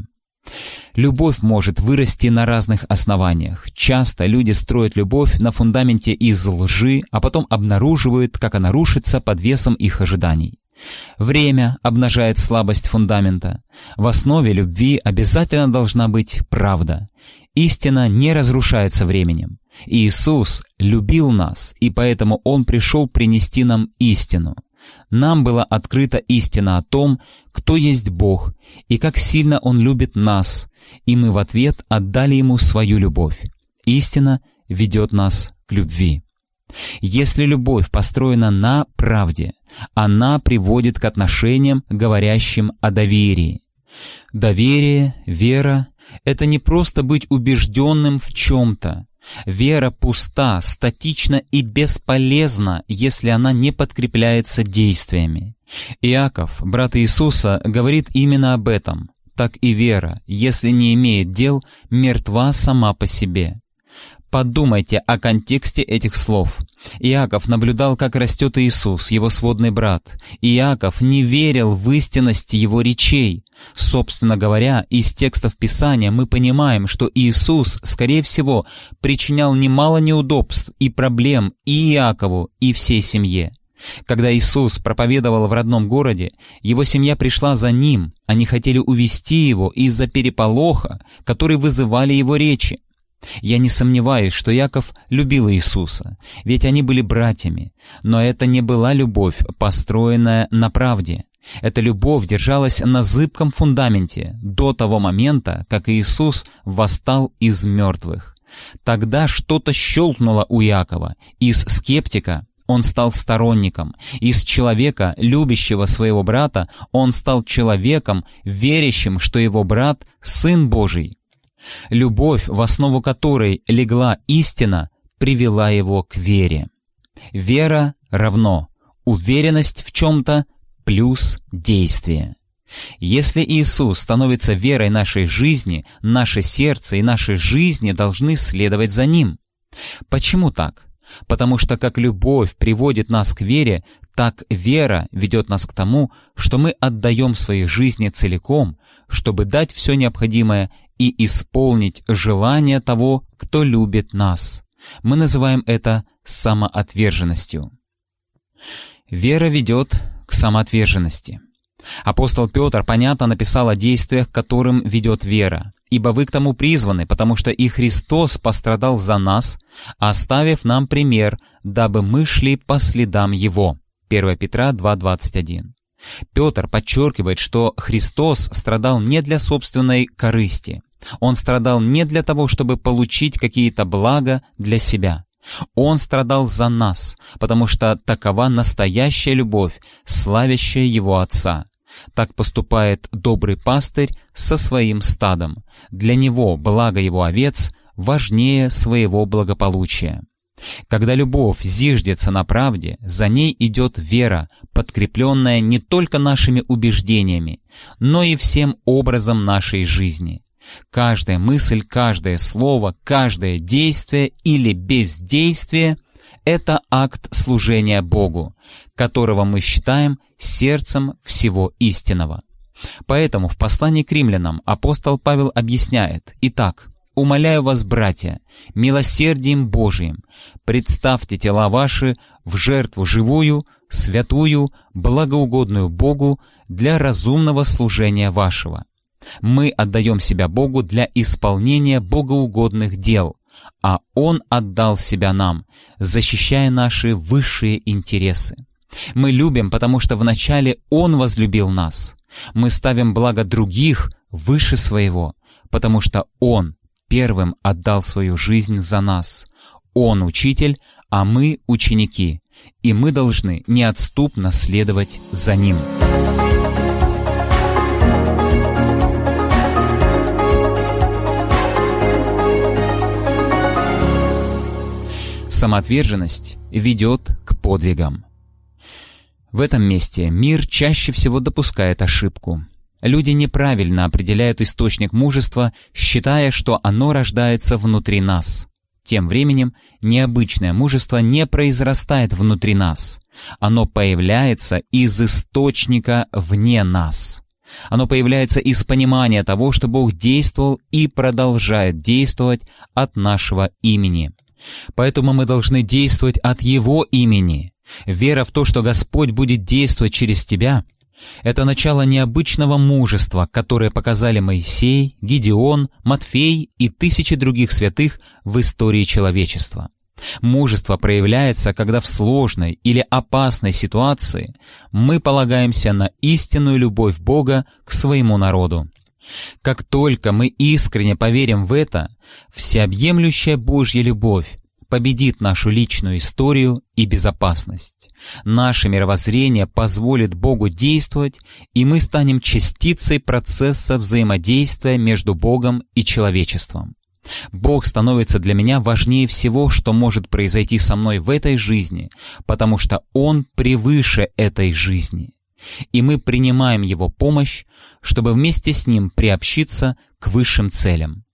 Speaker 1: Любовь может вырасти на разных основаниях. Часто люди строят любовь на фундаменте из лжи, а потом обнаруживают, как она рушится под весом их ожиданий. Время обнажает слабость фундамента. В основе любви обязательно должна быть правда. Истина не разрушается временем. Иисус любил нас, и поэтому Он пришел принести нам истину. Нам была открыта истина о том, кто есть Бог и как сильно Он любит нас, и мы в ответ отдали Ему свою любовь. Истина ведет нас к любви. Если любовь построена на правде, она приводит к отношениям, говорящим о доверии. Доверие, вера — это не просто быть убежденным в чем-то. Вера пуста, статична и бесполезна, если она не подкрепляется действиями. Иаков, брат Иисуса, говорит именно об этом. Так и вера, если не имеет дел, мертва сама по себе. Подумайте о контексте этих слов. Иаков наблюдал, как растет Иисус, его сводный брат. Иаков не верил в истинность его речей. Собственно говоря, из текстов Писания мы понимаем, что Иисус, скорее всего, причинял немало неудобств и проблем и Иакову, и всей семье. Когда Иисус проповедовал в родном городе, его семья пришла за ним, они хотели увести его из-за переполоха, который вызывали его речи. Я не сомневаюсь, что Яков любил Иисуса, ведь они были братьями, но это не была любовь, построенная на правде. Эта любовь держалась на зыбком фундаменте до того момента, как Иисус восстал из мертвых. Тогда что-то щелкнуло у Якова. Из скептика он стал сторонником. Из человека, любящего своего брата, он стал человеком, верящим, что его брат — Сын Божий. Любовь, в основу которой легла истина, привела его к вере. Вера равно уверенность в чем-то плюс действие. Если Иисус становится верой нашей жизни, наше сердце и наши жизни должны следовать за Ним. Почему так? Потому что как любовь приводит нас к вере, так вера ведет нас к тому, что мы отдаем свои жизни целиком, чтобы дать все необходимое и исполнить желание того, кто любит нас. Мы называем это самоотверженностью. Вера ведет к самоотверженности. Апостол Петр понятно написал о действиях, к которым ведет вера. «Ибо вы к тому призваны, потому что и Христос пострадал за нас, оставив нам пример, дабы мы шли по следам Его». 1 Петра 2.21. Петр подчеркивает, что Христос страдал не для собственной корысти. Он страдал не для того, чтобы получить какие-то блага для себя. Он страдал за нас, потому что такова настоящая любовь, славящая его Отца. Так поступает добрый пастырь со своим стадом. Для него благо его овец важнее своего благополучия. Когда любовь зиждется на правде, за ней идет вера, подкрепленная не только нашими убеждениями, но и всем образом нашей жизни. Каждая мысль, каждое слово, каждое действие или бездействие — это акт служения Богу, которого мы считаем сердцем всего истинного. Поэтому в послании к римлянам апостол Павел объясняет, «Итак, умоляю вас, братья, милосердием Божиим, представьте тела ваши в жертву живую, святую, благоугодную Богу для разумного служения вашего. Мы отдаем себя Богу для исполнения богоугодных дел, а Он отдал себя нам, защищая наши высшие интересы. Мы любим, потому что вначале Он возлюбил нас. Мы ставим благо других выше своего, потому что Он первым отдал свою жизнь за нас. Он учитель, а мы ученики, и мы должны неотступно следовать за Ним. Самоотверженность ведет к подвигам. В этом месте мир чаще всего допускает ошибку. Люди неправильно определяют источник мужества, считая, что оно рождается внутри нас. Тем временем необычное мужество не произрастает внутри нас. Оно появляется из источника вне нас. Оно появляется из понимания того, что Бог действовал и продолжает действовать от нашего имени. Поэтому мы должны действовать от Его имени. Вера в то, что Господь будет действовать через тебя, это начало необычного мужества, которое показали Моисей, Гедеон, Матфей и тысячи других святых в истории человечества. Мужество проявляется, когда в сложной или опасной ситуации мы полагаемся на истинную любовь Бога к своему народу. Как только мы искренне поверим в это, всеобъемлющая Божья любовь победит нашу личную историю и безопасность. Наше мировоззрение позволит Богу действовать, и мы станем частицей процесса взаимодействия между Богом и человечеством. Бог становится для меня важнее всего, что может произойти со мной в этой жизни, потому что Он превыше этой жизни. И мы принимаем Его помощь, чтобы вместе с Ним приобщиться к высшим целям.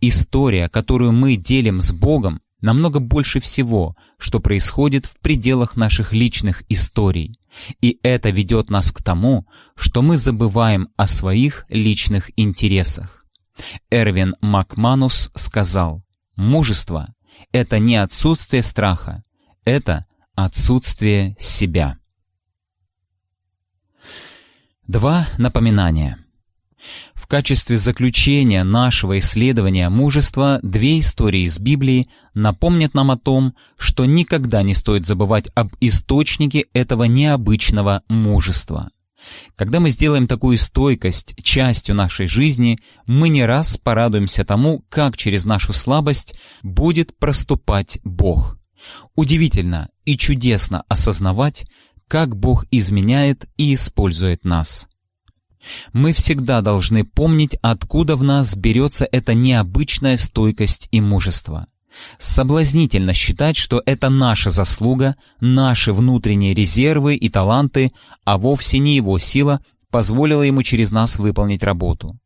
Speaker 1: История, которую мы делим с Богом, намного больше всего, что происходит в пределах наших личных историй. И это ведет нас к тому, что мы забываем о своих личных интересах. Эрвин Макманус сказал, «Мужество — это не отсутствие страха, это отсутствие себя». Два напоминания. В качестве заключения нашего исследования мужества две истории из Библии напомнят нам о том, что никогда не стоит забывать об источнике этого необычного мужества. Когда мы сделаем такую стойкость частью нашей жизни, мы не раз порадуемся тому, как через нашу слабость будет проступать Бог. Удивительно и чудесно осознавать, как Бог изменяет и использует нас. Мы всегда должны помнить, откуда в нас берется эта необычная стойкость и мужество. Соблазнительно считать, что это наша заслуга, наши внутренние резервы и таланты, а вовсе не его сила позволила ему через нас выполнить работу.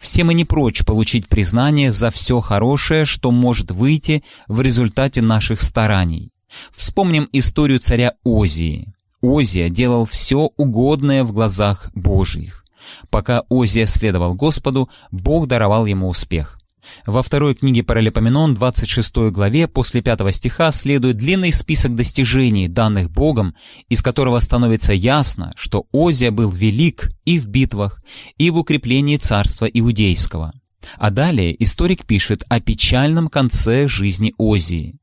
Speaker 1: Все мы не прочь получить признание за все хорошее, что может выйти в результате наших стараний. Вспомним историю царя Озии. Озия делал все угодное в глазах Божьих. Пока Озия следовал Господу, Бог даровал ему успех. Во второй книге Паралипоменон, 26 главе, после 5 стиха, следует длинный список достижений, данных Богом, из которого становится ясно, что Озия был велик и в битвах, и в укреплении царства иудейского. А далее историк пишет о печальном конце жизни Озии.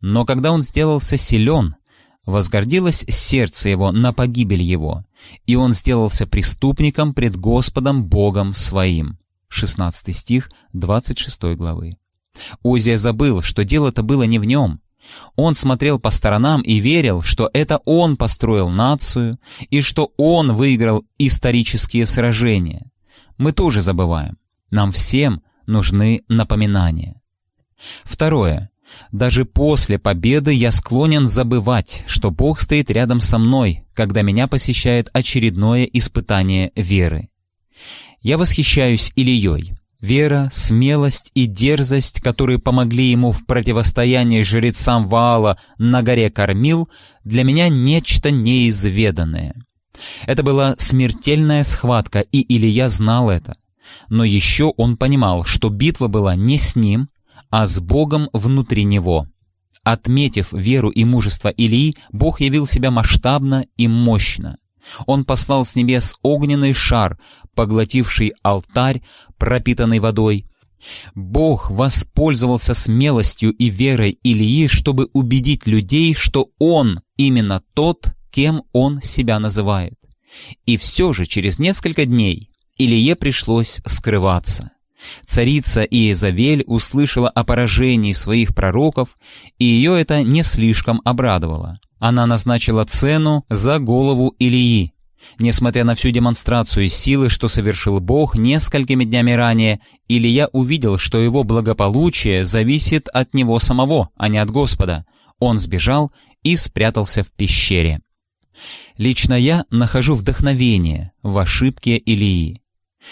Speaker 1: Но когда он сделался силен, возгордилось сердце его на погибель его, и он сделался преступником пред Господом Богом своим. 16 стих 26 главы. Озия забыл, что дело-то было не в нем. Он смотрел по сторонам и верил, что это он построил нацию и что он выиграл исторические сражения. Мы тоже забываем. Нам всем нужны напоминания. Второе. Даже после победы я склонен забывать, что Бог стоит рядом со мной, когда меня посещает очередное испытание веры. Я восхищаюсь Ильей. Вера, смелость и дерзость, которые помогли ему в противостоянии жрецам Ваала на горе Кормил, для меня нечто неизведанное. Это была смертельная схватка, и Илья знал это. Но еще он понимал, что битва была не с ним, а с Богом внутри него. Отметив веру и мужество Илии, Бог явил себя масштабно и мощно. Он послал с небес огненный шар, поглотивший алтарь, пропитанный водой. Бог воспользовался смелостью и верой Илии, чтобы убедить людей, что Он именно тот, кем Он себя называет. И все же через несколько дней Илие пришлось скрываться. Царица Иезавель услышала о поражении своих пророков, и ее это не слишком обрадовало. Она назначила цену за голову Илии. Несмотря на всю демонстрацию силы, что совершил Бог несколькими днями ранее, Илья увидел, что его благополучие зависит от него самого, а не от Господа. Он сбежал и спрятался в пещере. Лично я нахожу вдохновение в ошибке Илии.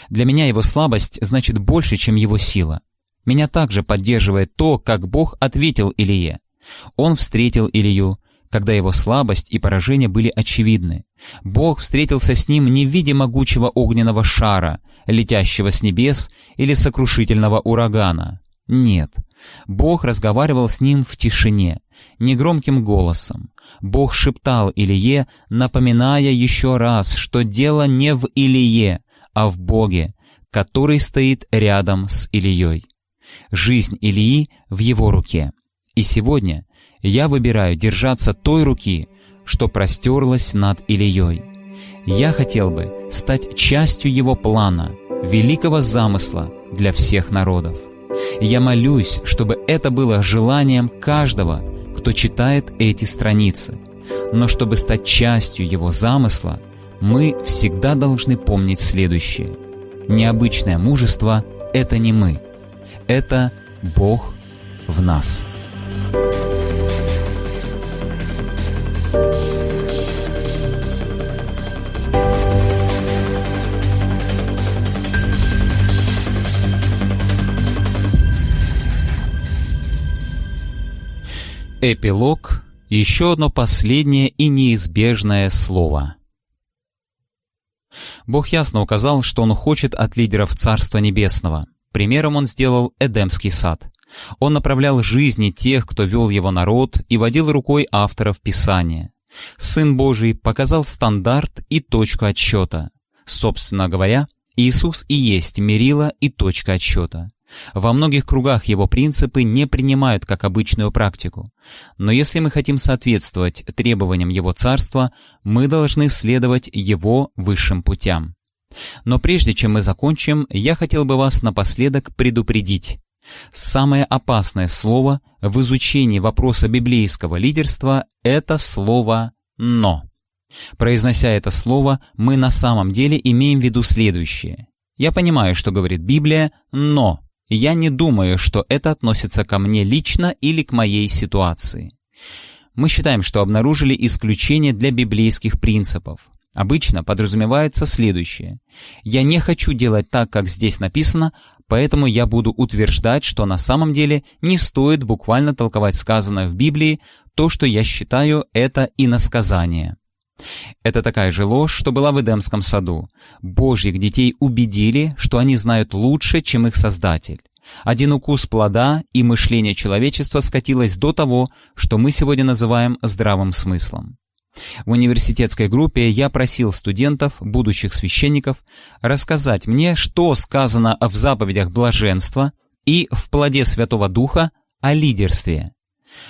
Speaker 1: Для меня его слабость значит больше, чем его сила. Меня также поддерживает то, как Бог ответил Илие. Он встретил Илью, когда его слабость и поражение были очевидны. Бог встретился с ним не в виде могучего огненного шара, летящего с небес или сокрушительного урагана. Нет, Бог разговаривал с ним в тишине, негромким голосом. Бог шептал Илие, напоминая еще раз, что дело не в Илие, а в Боге, который стоит рядом с Ильей. Жизнь Илии в его руке. И сегодня я выбираю держаться той руки, что простерлась над Ильей. Я хотел бы стать частью его плана, великого замысла для всех народов. Я молюсь, чтобы это было желанием каждого, кто читает эти страницы. Но чтобы стать частью его замысла, мы всегда должны помнить следующее. Необычное мужество — это не мы. Это Бог в нас. Эпилог — еще одно последнее и неизбежное слово. Бог ясно указал, что Он хочет от лидеров Царства Небесного. Примером Он сделал Эдемский сад. Он направлял жизни тех, кто вел его народ, и водил рукой авторов Писания. Сын Божий показал стандарт и точку отсчета. Собственно говоря, Иисус и есть мерила и точка отсчета. Во многих кругах его принципы не принимают как обычную практику. Но если мы хотим соответствовать требованиям его царства, мы должны следовать его высшим путям. Но прежде чем мы закончим, я хотел бы вас напоследок предупредить. Самое опасное слово в изучении вопроса библейского лидерства – это слово «но». Произнося это слово, мы на самом деле имеем в виду следующее. Я понимаю, что говорит Библия, но я не думаю, что это относится ко мне лично или к моей ситуации. Мы считаем, что обнаружили исключение для библейских принципов. Обычно подразумевается следующее. Я не хочу делать так, как здесь написано, поэтому я буду утверждать, что на самом деле не стоит буквально толковать сказанное в Библии, то, что я считаю, это иносказание. Это такая же ложь, что была в Эдемском саду. Божьих детей убедили, что они знают лучше, чем их Создатель. Один укус плода и мышление человечества скатилось до того, что мы сегодня называем здравым смыслом. В университетской группе я просил студентов, будущих священников, рассказать мне, что сказано в заповедях блаженства и в плоде Святого Духа о лидерстве.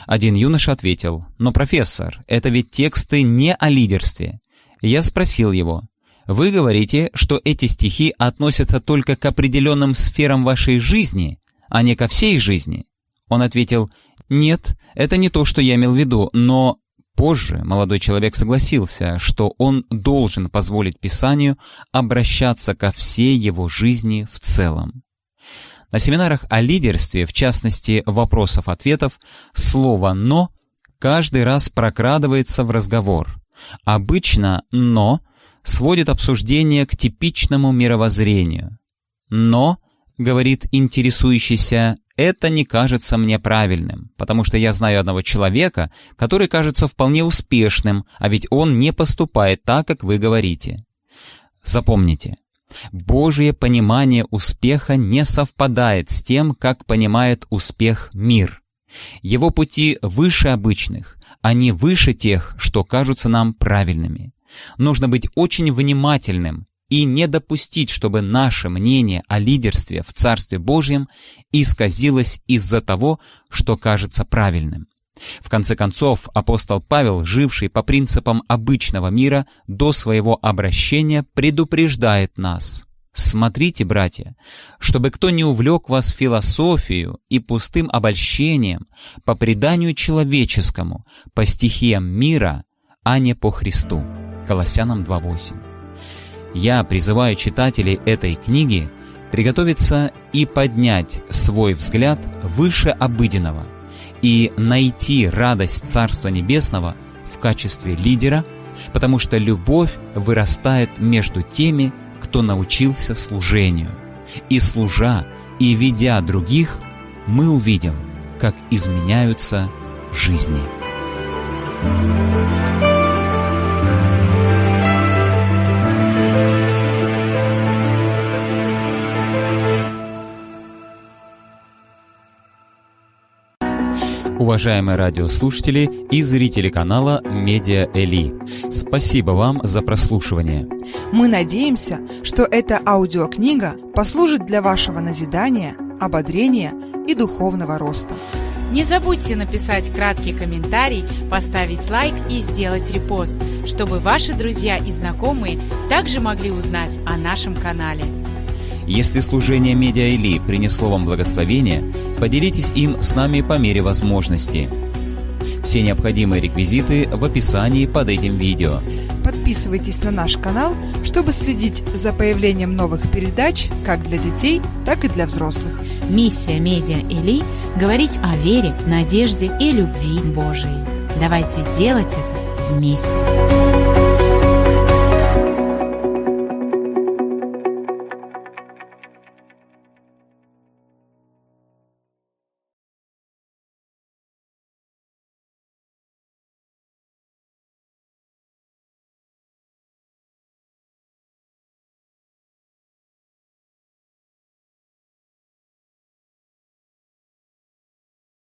Speaker 1: Один юноша ответил, «Но, профессор, это ведь тексты не о лидерстве». Я спросил его, «Вы говорите, что эти стихи относятся только к определенным сферам вашей жизни, а не ко всей жизни?» Он ответил, «Нет, это не то, что я имел в виду, но...» Позже молодой человек согласился, что он должен позволить Писанию обращаться ко всей его жизни в целом. На семинарах о лидерстве, в частности вопросов-ответов, слово «но» каждый раз прокрадывается в разговор. Обычно «но» сводит обсуждение к типичному мировоззрению. «Но», — говорит интересующийся, — «это не кажется мне правильным, потому что я знаю одного человека, который кажется вполне успешным, а ведь он не поступает так, как вы говорите». Запомните, Божье понимание успеха не совпадает с тем, как понимает успех мир. Его пути выше обычных, они выше тех, что кажутся нам правильными. Нужно быть очень внимательным и не допустить, чтобы наше мнение о лидерстве в Царстве Божьем исказилось из-за того, что кажется правильным. В конце концов, апостол Павел, живший по принципам обычного мира до своего обращения, предупреждает нас. Смотрите, братья, чтобы кто не увлек вас философию и пустым обольщением по преданию человеческому, по стихиям мира, а не по Христу. Колоссянам 2.8. Я призываю читателей этой книги приготовиться и поднять свой взгляд выше обыденного – и найти радость Царства Небесного в качестве лидера, потому что любовь вырастает между теми, кто научился служению. И служа, и ведя других, мы увидим, как изменяются жизни. Thank you. Уважаемые радиослушатели и зрители канала Медиа Эли. Спасибо вам за прослушивание.
Speaker 2: Мы надеемся, что эта аудиокнига послужит для вашего назидания, ободрения и духовного роста.
Speaker 3: Не забудьте написать краткий комментарий, поставить лайк и сделать репост, чтобы ваши друзья и знакомые также могли узнать о нашем канале.
Speaker 1: Если служение Медиа Или принесло вам благословение, поделитесь им с нами по мере возможности. Все необходимые реквизиты в описании под этим видео.
Speaker 2: Подписывайтесь на наш канал, чтобы следить за появлением новых передач как для детей, так и для взрослых.
Speaker 3: Миссия Медиа Или – говорить о вере, надежде и любви Божией. Давайте делать это вместе.